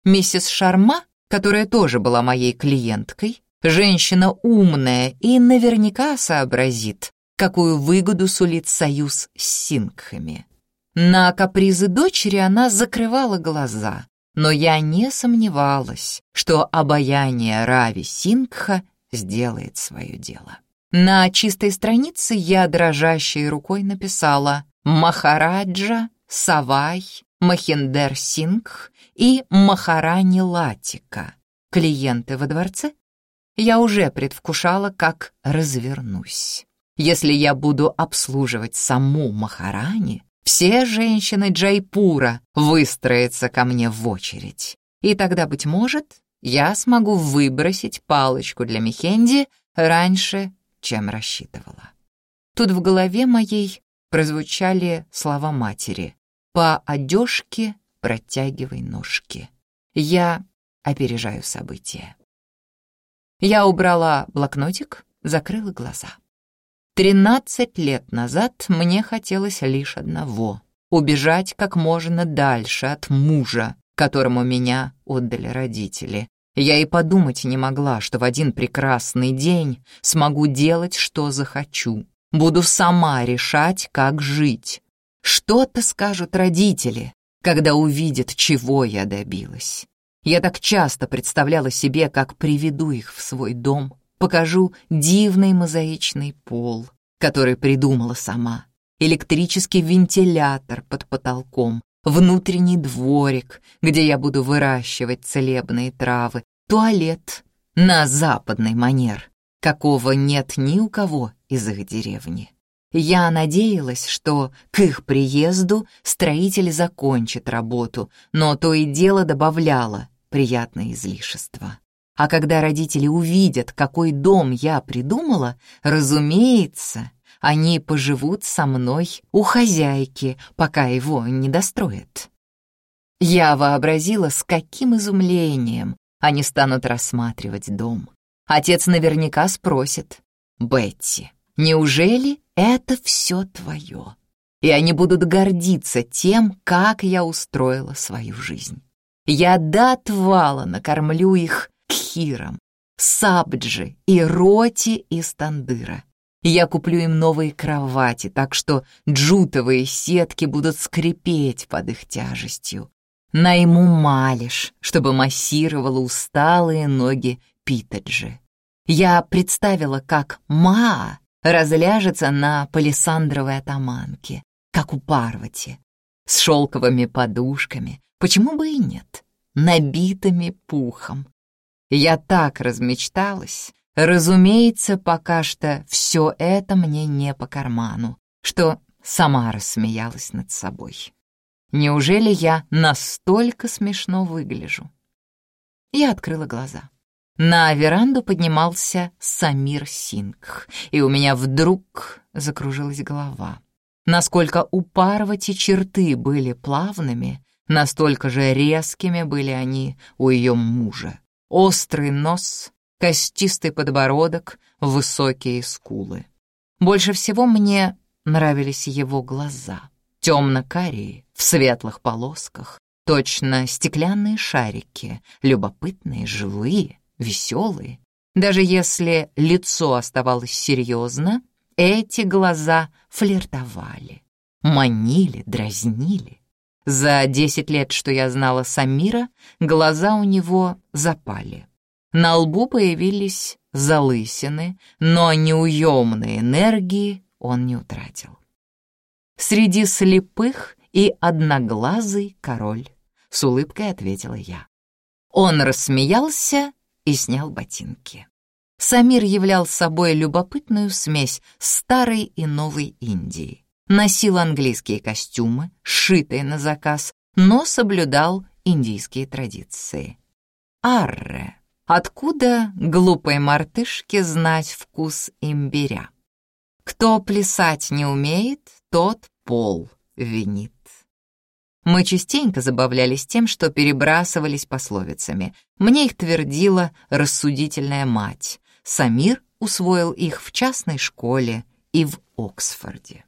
Миссис Шарма, которая тоже была моей клиенткой, Женщина умная и наверняка сообразит, какую выгоду сулит союз с сингхами. На капризы дочери она закрывала глаза, но я не сомневалась, что обаяние Рави Сингха сделает свое дело. На чистой странице я дрожащей рукой написала «Махараджа, Савай, Махиндер Сингх и Махарани Латика. Клиенты во дворце Я уже предвкушала, как развернусь. Если я буду обслуживать саму Махарани, все женщины Джайпура выстроятся ко мне в очередь. И тогда, быть может, я смогу выбросить палочку для Мехенди раньше, чем рассчитывала. Тут в голове моей прозвучали слова матери. «По одежке протягивай ножки». Я опережаю события. Я убрала блокнотик, закрыла глаза. Тринадцать лет назад мне хотелось лишь одного — убежать как можно дальше от мужа, которому меня отдали родители. Я и подумать не могла, что в один прекрасный день смогу делать, что захочу. Буду сама решать, как жить. Что-то скажут родители, когда увидят, чего я добилась. Я так часто представляла себе, как приведу их в свой дом, покажу дивный мозаичный пол, который придумала сама, электрический вентилятор под потолком, внутренний дворик, где я буду выращивать целебные травы, туалет на западный манер, какого нет ни у кого из их деревни. Я надеялась, что к их приезду строитель закончит работу, но то и дело добавляло приятное излишество. А когда родители увидят, какой дом я придумала, разумеется, они поживут со мной у хозяйки, пока его не достроят. Я вообразила, с каким изумлением они станут рассматривать дом. Отец наверняка спросит, «Бетти, неужели это все твое. И они будут гордиться тем, как я устроила свою жизнь. Я до отвала накормлю их кхиром, сабджи и роти из тандыра. Я куплю им новые кровати, так что джутовые сетки будут скрипеть под их тяжестью. Найму малиш, чтобы массировала усталые ноги Питаджи. Я представила, как Маа разляжется на палисандровой атаманке, как у Парвати, с шелковыми подушками, почему бы и нет, набитыми пухом. Я так размечталась, разумеется, пока что все это мне не по карману, что сама рассмеялась над собой. Неужели я настолько смешно выгляжу? Я открыла глаза. На веранду поднимался Самир Сингх, и у меня вдруг закружилась голова. Насколько у Парвати черты были плавными, настолько же резкими были они у ее мужа. Острый нос, костистый подбородок, высокие скулы. Больше всего мне нравились его глаза, темно-карие, в светлых полосках, точно стеклянные шарики, любопытные, живые, веселые. Даже если лицо оставалось серьезно, эти глаза флиртовали, манили, дразнили. За десять лет, что я знала Самира, глаза у него запали. На лбу появились залысины, но неуемной энергии он не утратил. Среди слепых и одноглазый король, с улыбкой ответила я. Он рассмеялся и снял ботинки. Самир являл собой любопытную смесь старой и новой Индии. Носил английские костюмы, сшитые на заказ, но соблюдал индийские традиции. Арре. Откуда глупой мартышке знать вкус имбиря? Кто плясать не умеет, тот пол винит. Мы частенько забавлялись тем, что перебрасывались пословицами. Мне их твердила рассудительная мать. Самир усвоил их в частной школе и в Оксфорде.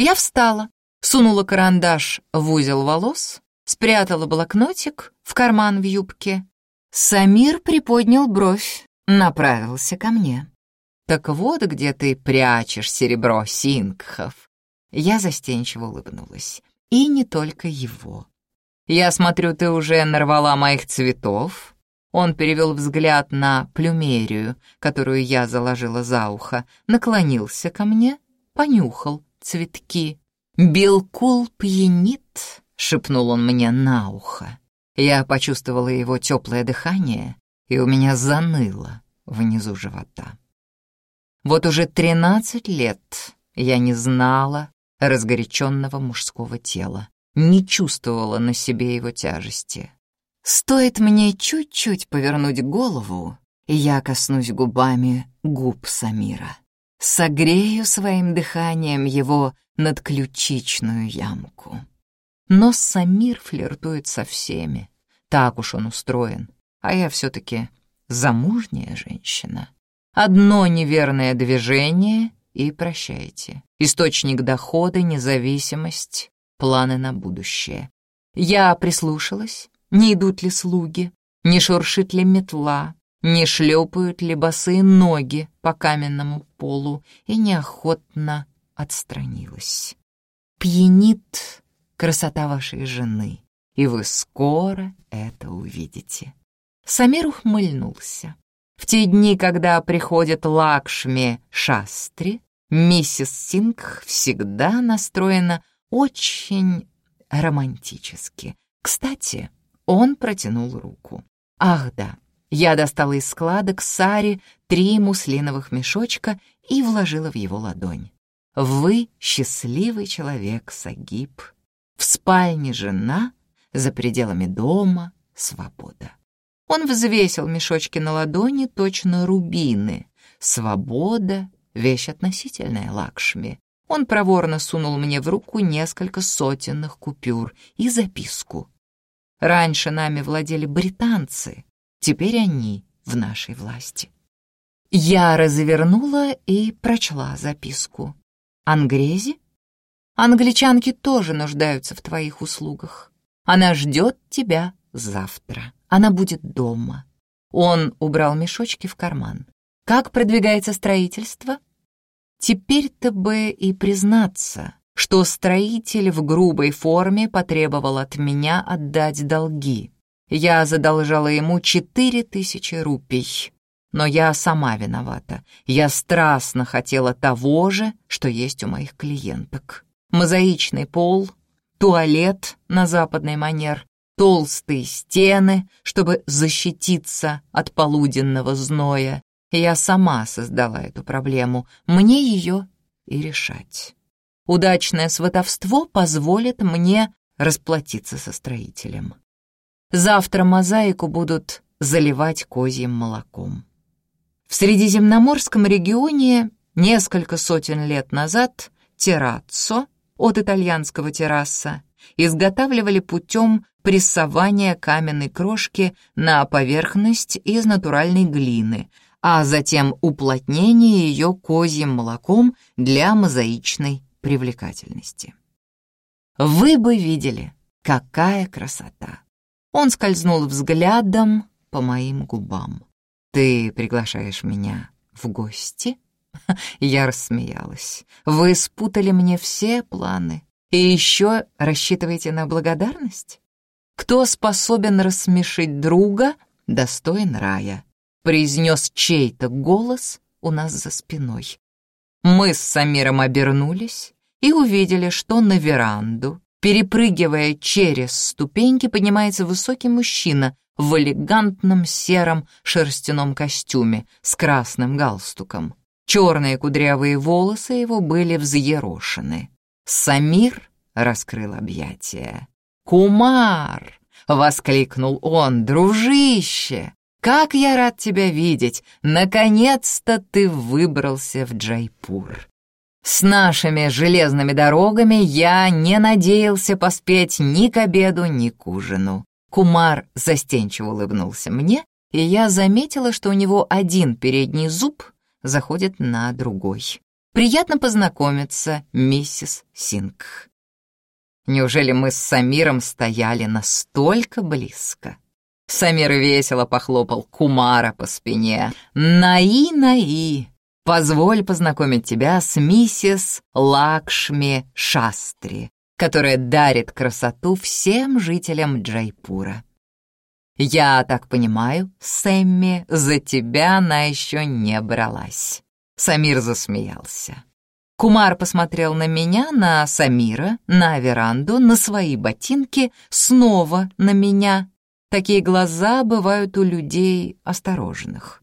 Я встала, сунула карандаш в узел волос, спрятала блокнотик в карман в юбке. Самир приподнял бровь, направился ко мне. «Так вот где ты прячешь серебро Сингхов». Я застенчиво улыбнулась. И не только его. «Я смотрю, ты уже нарвала моих цветов?» Он перевел взгляд на плюмерию, которую я заложила за ухо, наклонился ко мне, понюхал цветки. «Белкул пьянит», — шепнул он мне на ухо. Я почувствовала его теплое дыхание и у меня заныло внизу живота. Вот уже тринадцать лет я не знала разгоряченного мужского тела, не чувствовала на себе его тяжести. Стоит мне чуть-чуть повернуть голову, и я коснусь губами губ Самира. Согрею своим дыханием его надключичную ямку. Но Самир флиртует со всеми. Так уж он устроен. А я все-таки замужняя женщина. Одно неверное движение — и прощайте. Источник дохода, независимость, планы на будущее. Я прислушалась, не идут ли слуги, не шуршит ли метла, не шлепают ли босые ноги по каменному полу, и неохотно отстранилась. Пьянит красота вашей жены, и вы скоро это увидите. Самир ухмыльнулся. В те дни, когда приходит Лакшми Шастри, миссис Сингх всегда настроена очень романтически. Кстати, он протянул руку. Ах да, я достала из складок Сари три муслиновых мешочка и вложила в его ладонь. Вы счастливый человек, Сагиб. В спальне жена, за пределами дома свобода. Он взвесил мешочки на ладони, точно рубины. Свобода — вещь относительная, Лакшми. Он проворно сунул мне в руку несколько сотенных купюр и записку. Раньше нами владели британцы, теперь они в нашей власти. Я развернула и прочла записку. «Ангрези? Англичанки тоже нуждаются в твоих услугах. Она ждет тебя завтра». Она будет дома. Он убрал мешочки в карман. Как продвигается строительство? Теперь-то бы и признаться, что строитель в грубой форме потребовал от меня отдать долги. Я задолжала ему четыре тысячи рупий. Но я сама виновата. Я страстно хотела того же, что есть у моих клиенток. Мозаичный пол, туалет на западный манер, толстые стены, чтобы защититься от полуденного зноя. Я сама создала эту проблему, мне ее и решать. Удачное сватовство позволит мне расплатиться со строителем. Завтра мозаику будут заливать козьим молоком. В Средиземноморском регионе несколько сотен лет назад терраццо от итальянского терраса изготавливали путем прессования каменной крошки на поверхность из натуральной глины, а затем уплотнение ее козьим молоком для мозаичной привлекательности. Вы бы видели, какая красота! Он скользнул взглядом по моим губам. «Ты приглашаешь меня в гости?» <laughs> Я рассмеялась. «Вы спутали мне все планы. И еще рассчитываете на благодарность? Кто способен рассмешить друга, достоин рая, произнес чей-то голос у нас за спиной. Мы с Самиром обернулись и увидели, что на веранду, перепрыгивая через ступеньки, поднимается высокий мужчина в элегантном сером шерстяном костюме с красным галстуком. Черные кудрявые волосы его были взъерошены. Самир раскрыл объятия. «Кумар!» — воскликнул он. «Дружище! Как я рад тебя видеть! Наконец-то ты выбрался в Джайпур!» С нашими железными дорогами я не надеялся поспеть ни к обеду, ни к ужину. Кумар застенчиво улыбнулся мне, и я заметила, что у него один передний зуб заходит на другой. Приятно познакомиться, миссис Сингх. Неужели мы с Самиром стояли настолько близко? Самир весело похлопал Кумара по спине. «Наи-наи, позволь познакомить тебя с миссис Лакшми Шастри, которая дарит красоту всем жителям Джайпура. Я так понимаю, Сэмми, за тебя она еще не бралась». Самир засмеялся. Кумар посмотрел на меня, на Самира, на веранду, на свои ботинки, снова на меня. Такие глаза бывают у людей осторожных.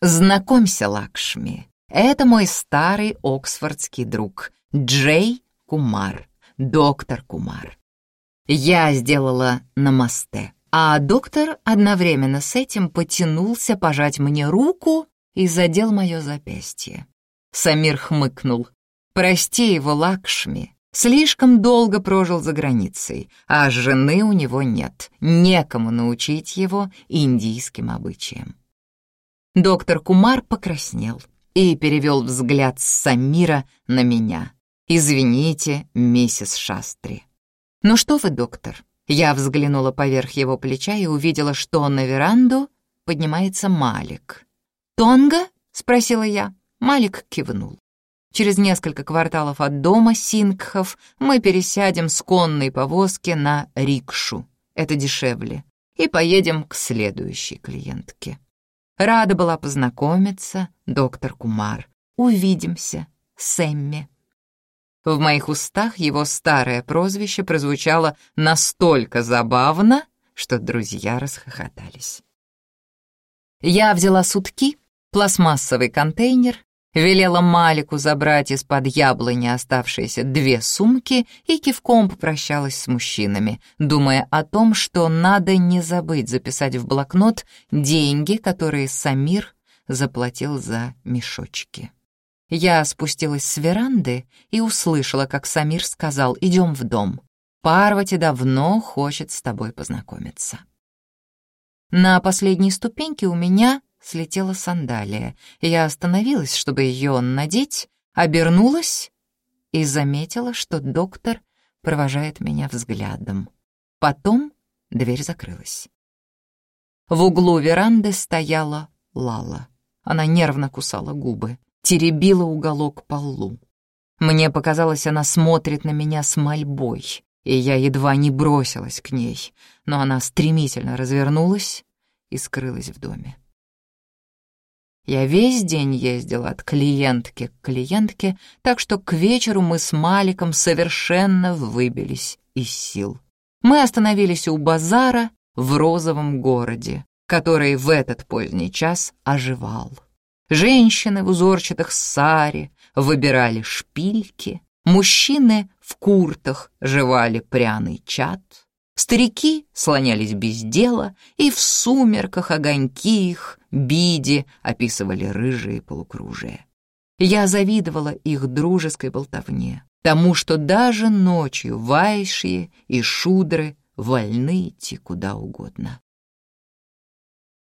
Знакомься, Лакшми, это мой старый оксфордский друг Джей Кумар, доктор Кумар. Я сделала намасте, а доктор одновременно с этим потянулся пожать мне руку и задел мое запястье. Самир хмыкнул. «Прости его, Лакшми. Слишком долго прожил за границей, а жены у него нет. Некому научить его индийским обычаям». Доктор Кумар покраснел и перевел взгляд с Самира на меня. «Извините, миссис Шастри». «Ну что вы, доктор?» Я взглянула поверх его плеча и увидела, что на веранду поднимается Малик. «Тонга?» — спросила я. Малик кивнул. Через несколько кварталов от дома Сингхов мы пересядем с конной повозки на рикшу. Это дешевле. И поедем к следующей клиентке. Рада была познакомиться, доктор Кумар. Увидимся, Сэмми. В моих устах его старое прозвище прозвучало настолько забавно, что друзья расхохотались. Я взяла сутки, пластмассовый контейнер, велела Малику забрать из-под яблони оставшиеся две сумки и кивком попрощалась с мужчинами, думая о том, что надо не забыть записать в блокнот деньги, которые Самир заплатил за мешочки. Я спустилась с веранды и услышала, как Самир сказал «Идем в дом. Парвати давно хочет с тобой познакомиться». На последней ступеньке у меня слетела сандалия. Я остановилась, чтобы ее надеть, обернулась и заметила, что доктор провожает меня взглядом. Потом дверь закрылась. В углу веранды стояла Лала. Она нервно кусала губы теребила уголок полу. Мне показалось, она смотрит на меня с мольбой, и я едва не бросилась к ней, но она стремительно развернулась и скрылась в доме. Я весь день ездила от клиентки к клиентке, так что к вечеру мы с Маликом совершенно выбились из сил. Мы остановились у базара в розовом городе, который в этот поздний час оживал. Женщины в узорчатых саре выбирали шпильки, мужчины в куртах жевали пряный чад, старики слонялись без дела, и в сумерках огоньки их, биди, описывали рыжие полукружия. Я завидовала их дружеской болтовне, тому, что даже ночью вайшие и шудры вольны идти куда угодно.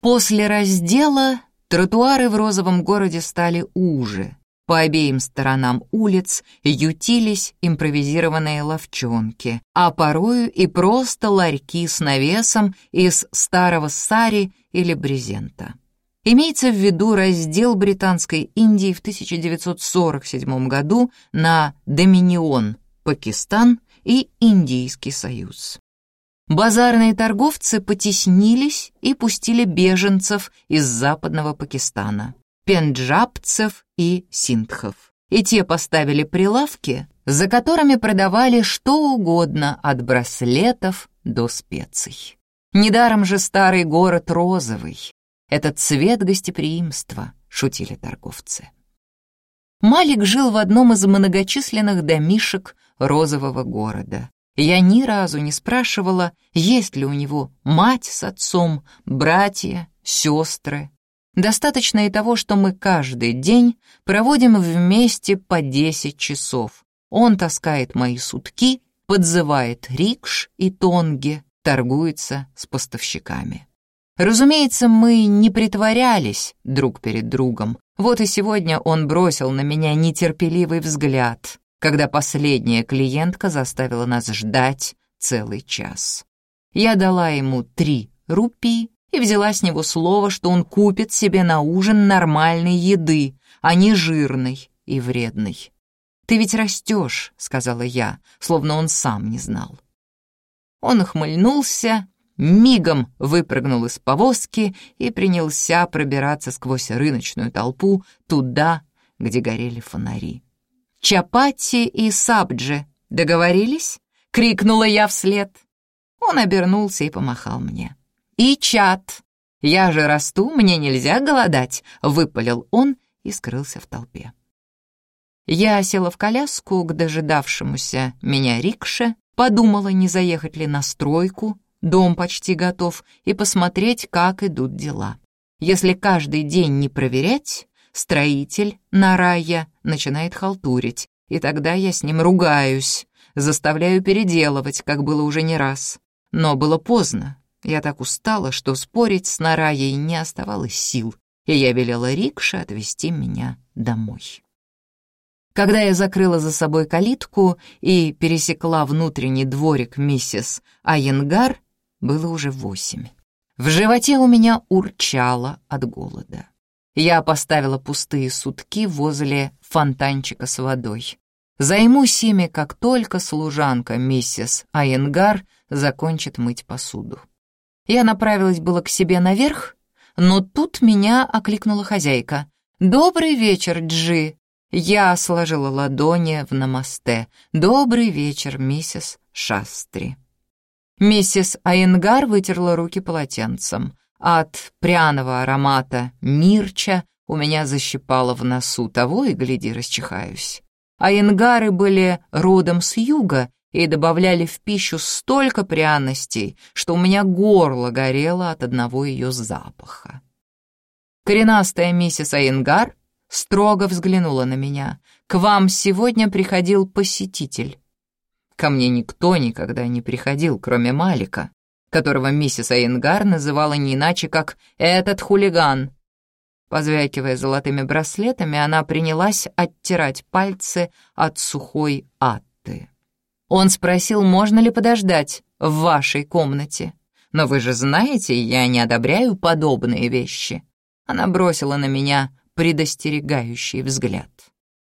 После раздела Тротуары в розовом городе стали уже. По обеим сторонам улиц ютились импровизированные ловчонки, а порою и просто ларьки с навесом из старого сари или брезента. Имеется в виду раздел Британской Индии в 1947 году на Доминион, Пакистан и Индийский союз. Базарные торговцы потеснились и пустили беженцев из западного Пакистана, пенджабцев и синдхов. И те поставили прилавки, за которыми продавали что угодно от браслетов до специй. Недаром же старый город розовый. Это цвет гостеприимства, шутили торговцы. Малик жил в одном из многочисленных домишек розового города, я ни разу не спрашивала, есть ли у него мать с отцом, братья, сестры. Достаточно и того, что мы каждый день проводим вместе по 10 часов. Он таскает мои сутки, подзывает рикш и тонги, торгуется с поставщиками. Разумеется, мы не притворялись друг перед другом. Вот и сегодня он бросил на меня нетерпеливый взгляд, когда последняя клиентка заставила нас ждать целый час. Я дала ему три рупии и взяла с него слово, что он купит себе на ужин нормальной еды, а не жирной и вредной. «Ты ведь растешь», — сказала я, словно он сам не знал. Он ухмыльнулся, мигом выпрыгнул из повозки и принялся пробираться сквозь рыночную толпу туда, где горели фонари. «Чапати и сабджи. Договорились?» — крикнула я вслед. Он обернулся и помахал мне. И чат. Я же расту, мне нельзя голодать», — выпалил он и скрылся в толпе. Я села в коляску к дожидавшемуся меня рикше, подумала, не заехать ли на стройку, дом почти готов, и посмотреть, как идут дела. Если каждый день не проверять, строитель, Нарая, начинает халтурить, и тогда я с ним ругаюсь, заставляю переделывать, как было уже не раз. Но было поздно. Я так устала, что спорить с Нараей не оставалось сил, и я велела Рикше отвезти меня домой. Когда я закрыла за собой калитку и пересекла внутренний дворик миссис Айенгар, было уже восемь. В животе у меня урчало от голода. Я поставила пустые сутки возле фонтанчика с водой. Займусь ими, как только служанка миссис Айенгар закончит мыть посуду. Я направилась было к себе наверх, но тут меня окликнула хозяйка. «Добрый вечер, Джи!» Я сложила ладони в намасте. «Добрый вечер, миссис Шастри!» Миссис Айенгар вытерла руки полотенцем. От пряного аромата мирча у меня защипало в носу, того и гляди, расчихаюсь а ингары были родом с юга и добавляли в пищу столько пряностей, что у меня горло горело от одного ее запаха. Коренастая миссис Айнгар строго взглянула на меня. «К вам сегодня приходил посетитель». Ко мне никто никогда не приходил, кроме Малика, которого миссис Айнгар называла не иначе, как «этот хулиган», Позвякивая золотыми браслетами, она принялась оттирать пальцы от сухой атты. Он спросил, можно ли подождать в вашей комнате. Но вы же знаете, я не одобряю подобные вещи. Она бросила на меня предостерегающий взгляд.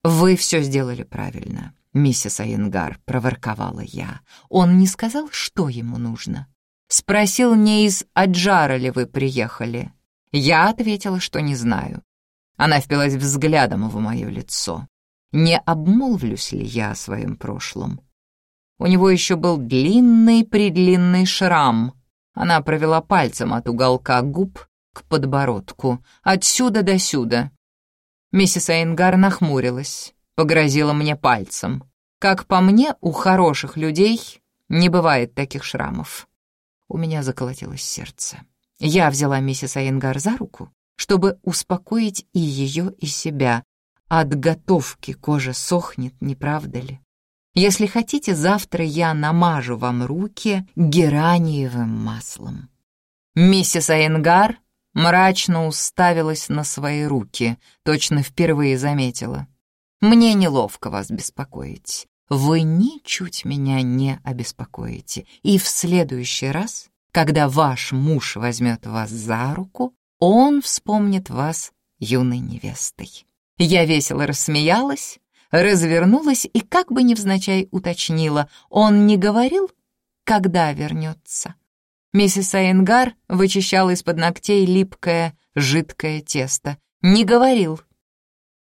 «Вы все сделали правильно, миссис Айенгар», — проворковала я. Он не сказал, что ему нужно. Спросил, не из Аджара ли вы приехали. Я ответила, что не знаю. Она впилась взглядом в мое лицо. Не обмолвлюсь ли я о своем прошлом? У него еще был длинный-предлинный шрам. Она провела пальцем от уголка губ к подбородку, отсюда до сюда. Миссис Эйнгар нахмурилась, погрозила мне пальцем. Как по мне, у хороших людей не бывает таких шрамов. У меня заколотилось сердце. Я взяла миссис Айенгар за руку, чтобы успокоить и ее, и себя. От готовки кожа сохнет, не правда ли? Если хотите, завтра я намажу вам руки гераниевым маслом. Миссис Айенгар мрачно уставилась на свои руки, точно впервые заметила. «Мне неловко вас беспокоить. Вы ничуть меня не обеспокоите, и в следующий раз когда ваш муж возьмет вас за руку, он вспомнит вас юной невестой. Я весело рассмеялась, развернулась и как бы невзначай уточнила, он не говорил, когда вернется. Миссис Айенгар вычищала из-под ногтей липкое, жидкое тесто. Не говорил.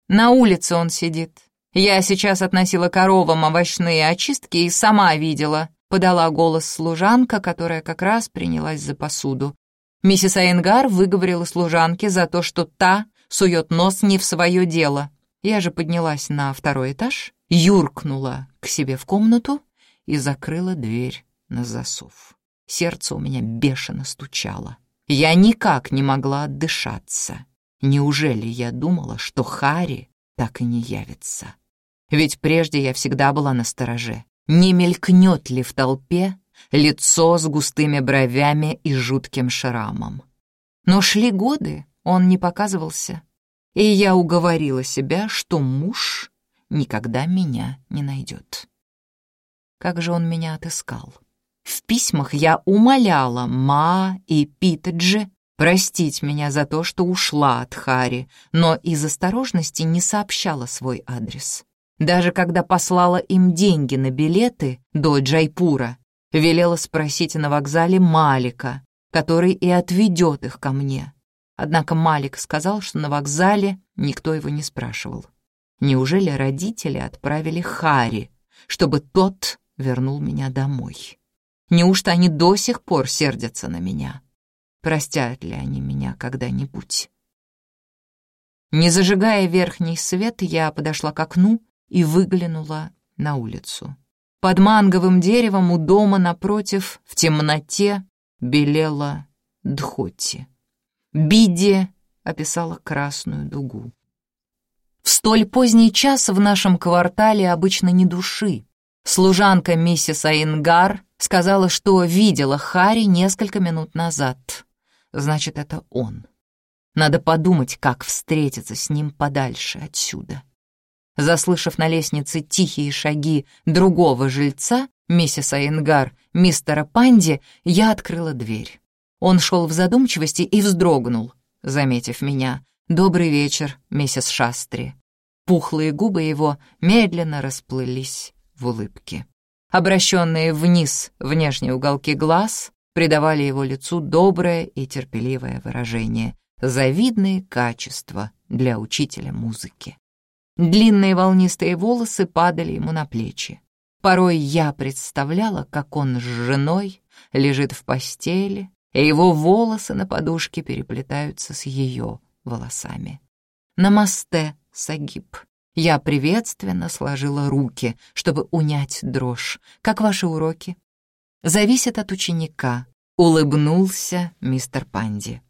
На улице он сидит. Я сейчас относила коровам овощные очистки и сама видела подала голос служанка, которая как раз принялась за посуду. Миссис Айенгар выговорила служанке за то, что та сует нос не в свое дело. Я же поднялась на второй этаж, юркнула к себе в комнату и закрыла дверь на засов. Сердце у меня бешено стучало. Я никак не могла отдышаться. Неужели я думала, что Хари так и не явится? Ведь прежде я всегда была на стороже не мелькнет ли в толпе лицо с густыми бровями и жутким шрамом. Но шли годы, он не показывался, и я уговорила себя, что муж никогда меня не найдет. Как же он меня отыскал? В письмах я умоляла Ма и Питаджи простить меня за то, что ушла от Хари, но из осторожности не сообщала свой адрес. Даже когда послала им деньги на билеты до Джайпура, велела спросить на вокзале Малика, который и отведет их ко мне. Однако Малик сказал, что на вокзале никто его не спрашивал. Неужели родители отправили Хари, чтобы тот вернул меня домой? Неужто они до сих пор сердятся на меня? простят ли они меня когда-нибудь. Не зажигая верхний свет, я подошла к окну и выглянула на улицу. Под манговым деревом у дома напротив в темноте белела Дхоти. Бидди описала красную дугу. В столь поздний час в нашем квартале обычно не души. Служанка миссис Айнгар сказала, что видела Хари несколько минут назад. Значит, это он. Надо подумать, как встретиться с ним подальше отсюда. Заслышав на лестнице тихие шаги другого жильца, миссис Айнгар, мистера Панди, я открыла дверь. Он шел в задумчивости и вздрогнул, заметив меня. «Добрый вечер, миссис Шастри». Пухлые губы его медленно расплылись в улыбке. Обращенные вниз внешние уголки глаз придавали его лицу доброе и терпеливое выражение, завидные качества для учителя музыки. Длинные волнистые волосы падали ему на плечи. Порой я представляла, как он с женой лежит в постели, и его волосы на подушке переплетаются с ее волосами. Намасте, Сагиб. Я приветственно сложила руки, чтобы унять дрожь. Как ваши уроки? Зависит от ученика, улыбнулся мистер Панди.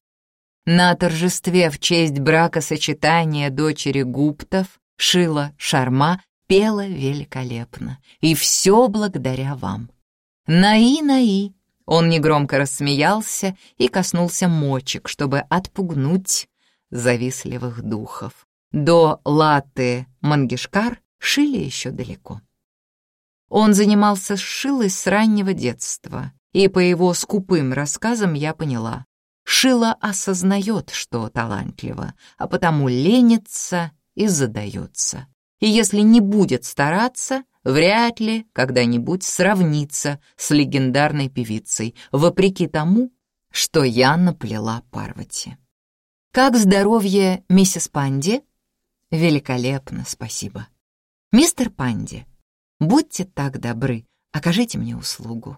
На торжестве в честь бракосочетания дочери Гуптов Шила Шарма пела великолепно, и все благодаря вам. Наи-наи, он негромко рассмеялся и коснулся мочек, чтобы отпугнуть завистливых духов. До латы Мангишкар шили еще далеко. Он занимался Шилой с раннего детства, и по его скупым рассказам я поняла. Шила осознает, что талантливо, а потому ленится и задается. И если не будет стараться, вряд ли когда-нибудь сравнится с легендарной певицей, вопреки тому, что я наплела Парвати. «Как здоровье миссис Панди?» «Великолепно, спасибо». «Мистер Панди, будьте так добры, окажите мне услугу».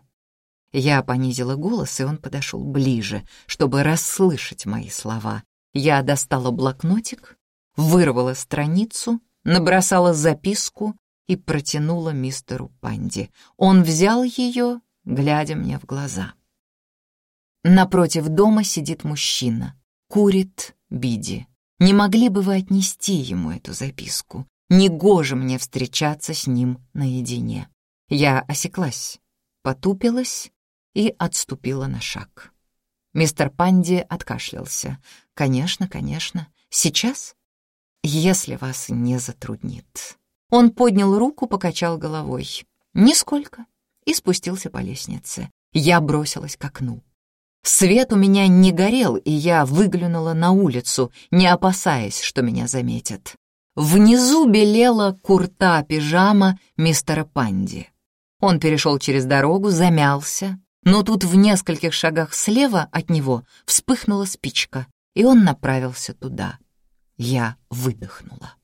Я понизила голос, и он подошел ближе, чтобы расслышать мои слова. Я достала блокнотик, вырвала страницу, набросала записку и протянула мистеру Панди. Он взял ее, глядя мне в глаза. Напротив дома сидит мужчина, курит биди. Не могли бы вы отнести ему эту записку? Негоже мне встречаться с ним наедине. Я осеклась, потупилась и отступила на шаг. Мистер Панди откашлялся. «Конечно, конечно. Сейчас? Если вас не затруднит». Он поднял руку, покачал головой. «Нисколько». И спустился по лестнице. Я бросилась к окну. Свет у меня не горел, и я выглянула на улицу, не опасаясь, что меня заметят. Внизу белела курта-пижама мистера Панди. Он перешел через дорогу, замялся, но тут в нескольких шагах слева от него вспыхнула спичка, и он направился туда. Я выдохнула.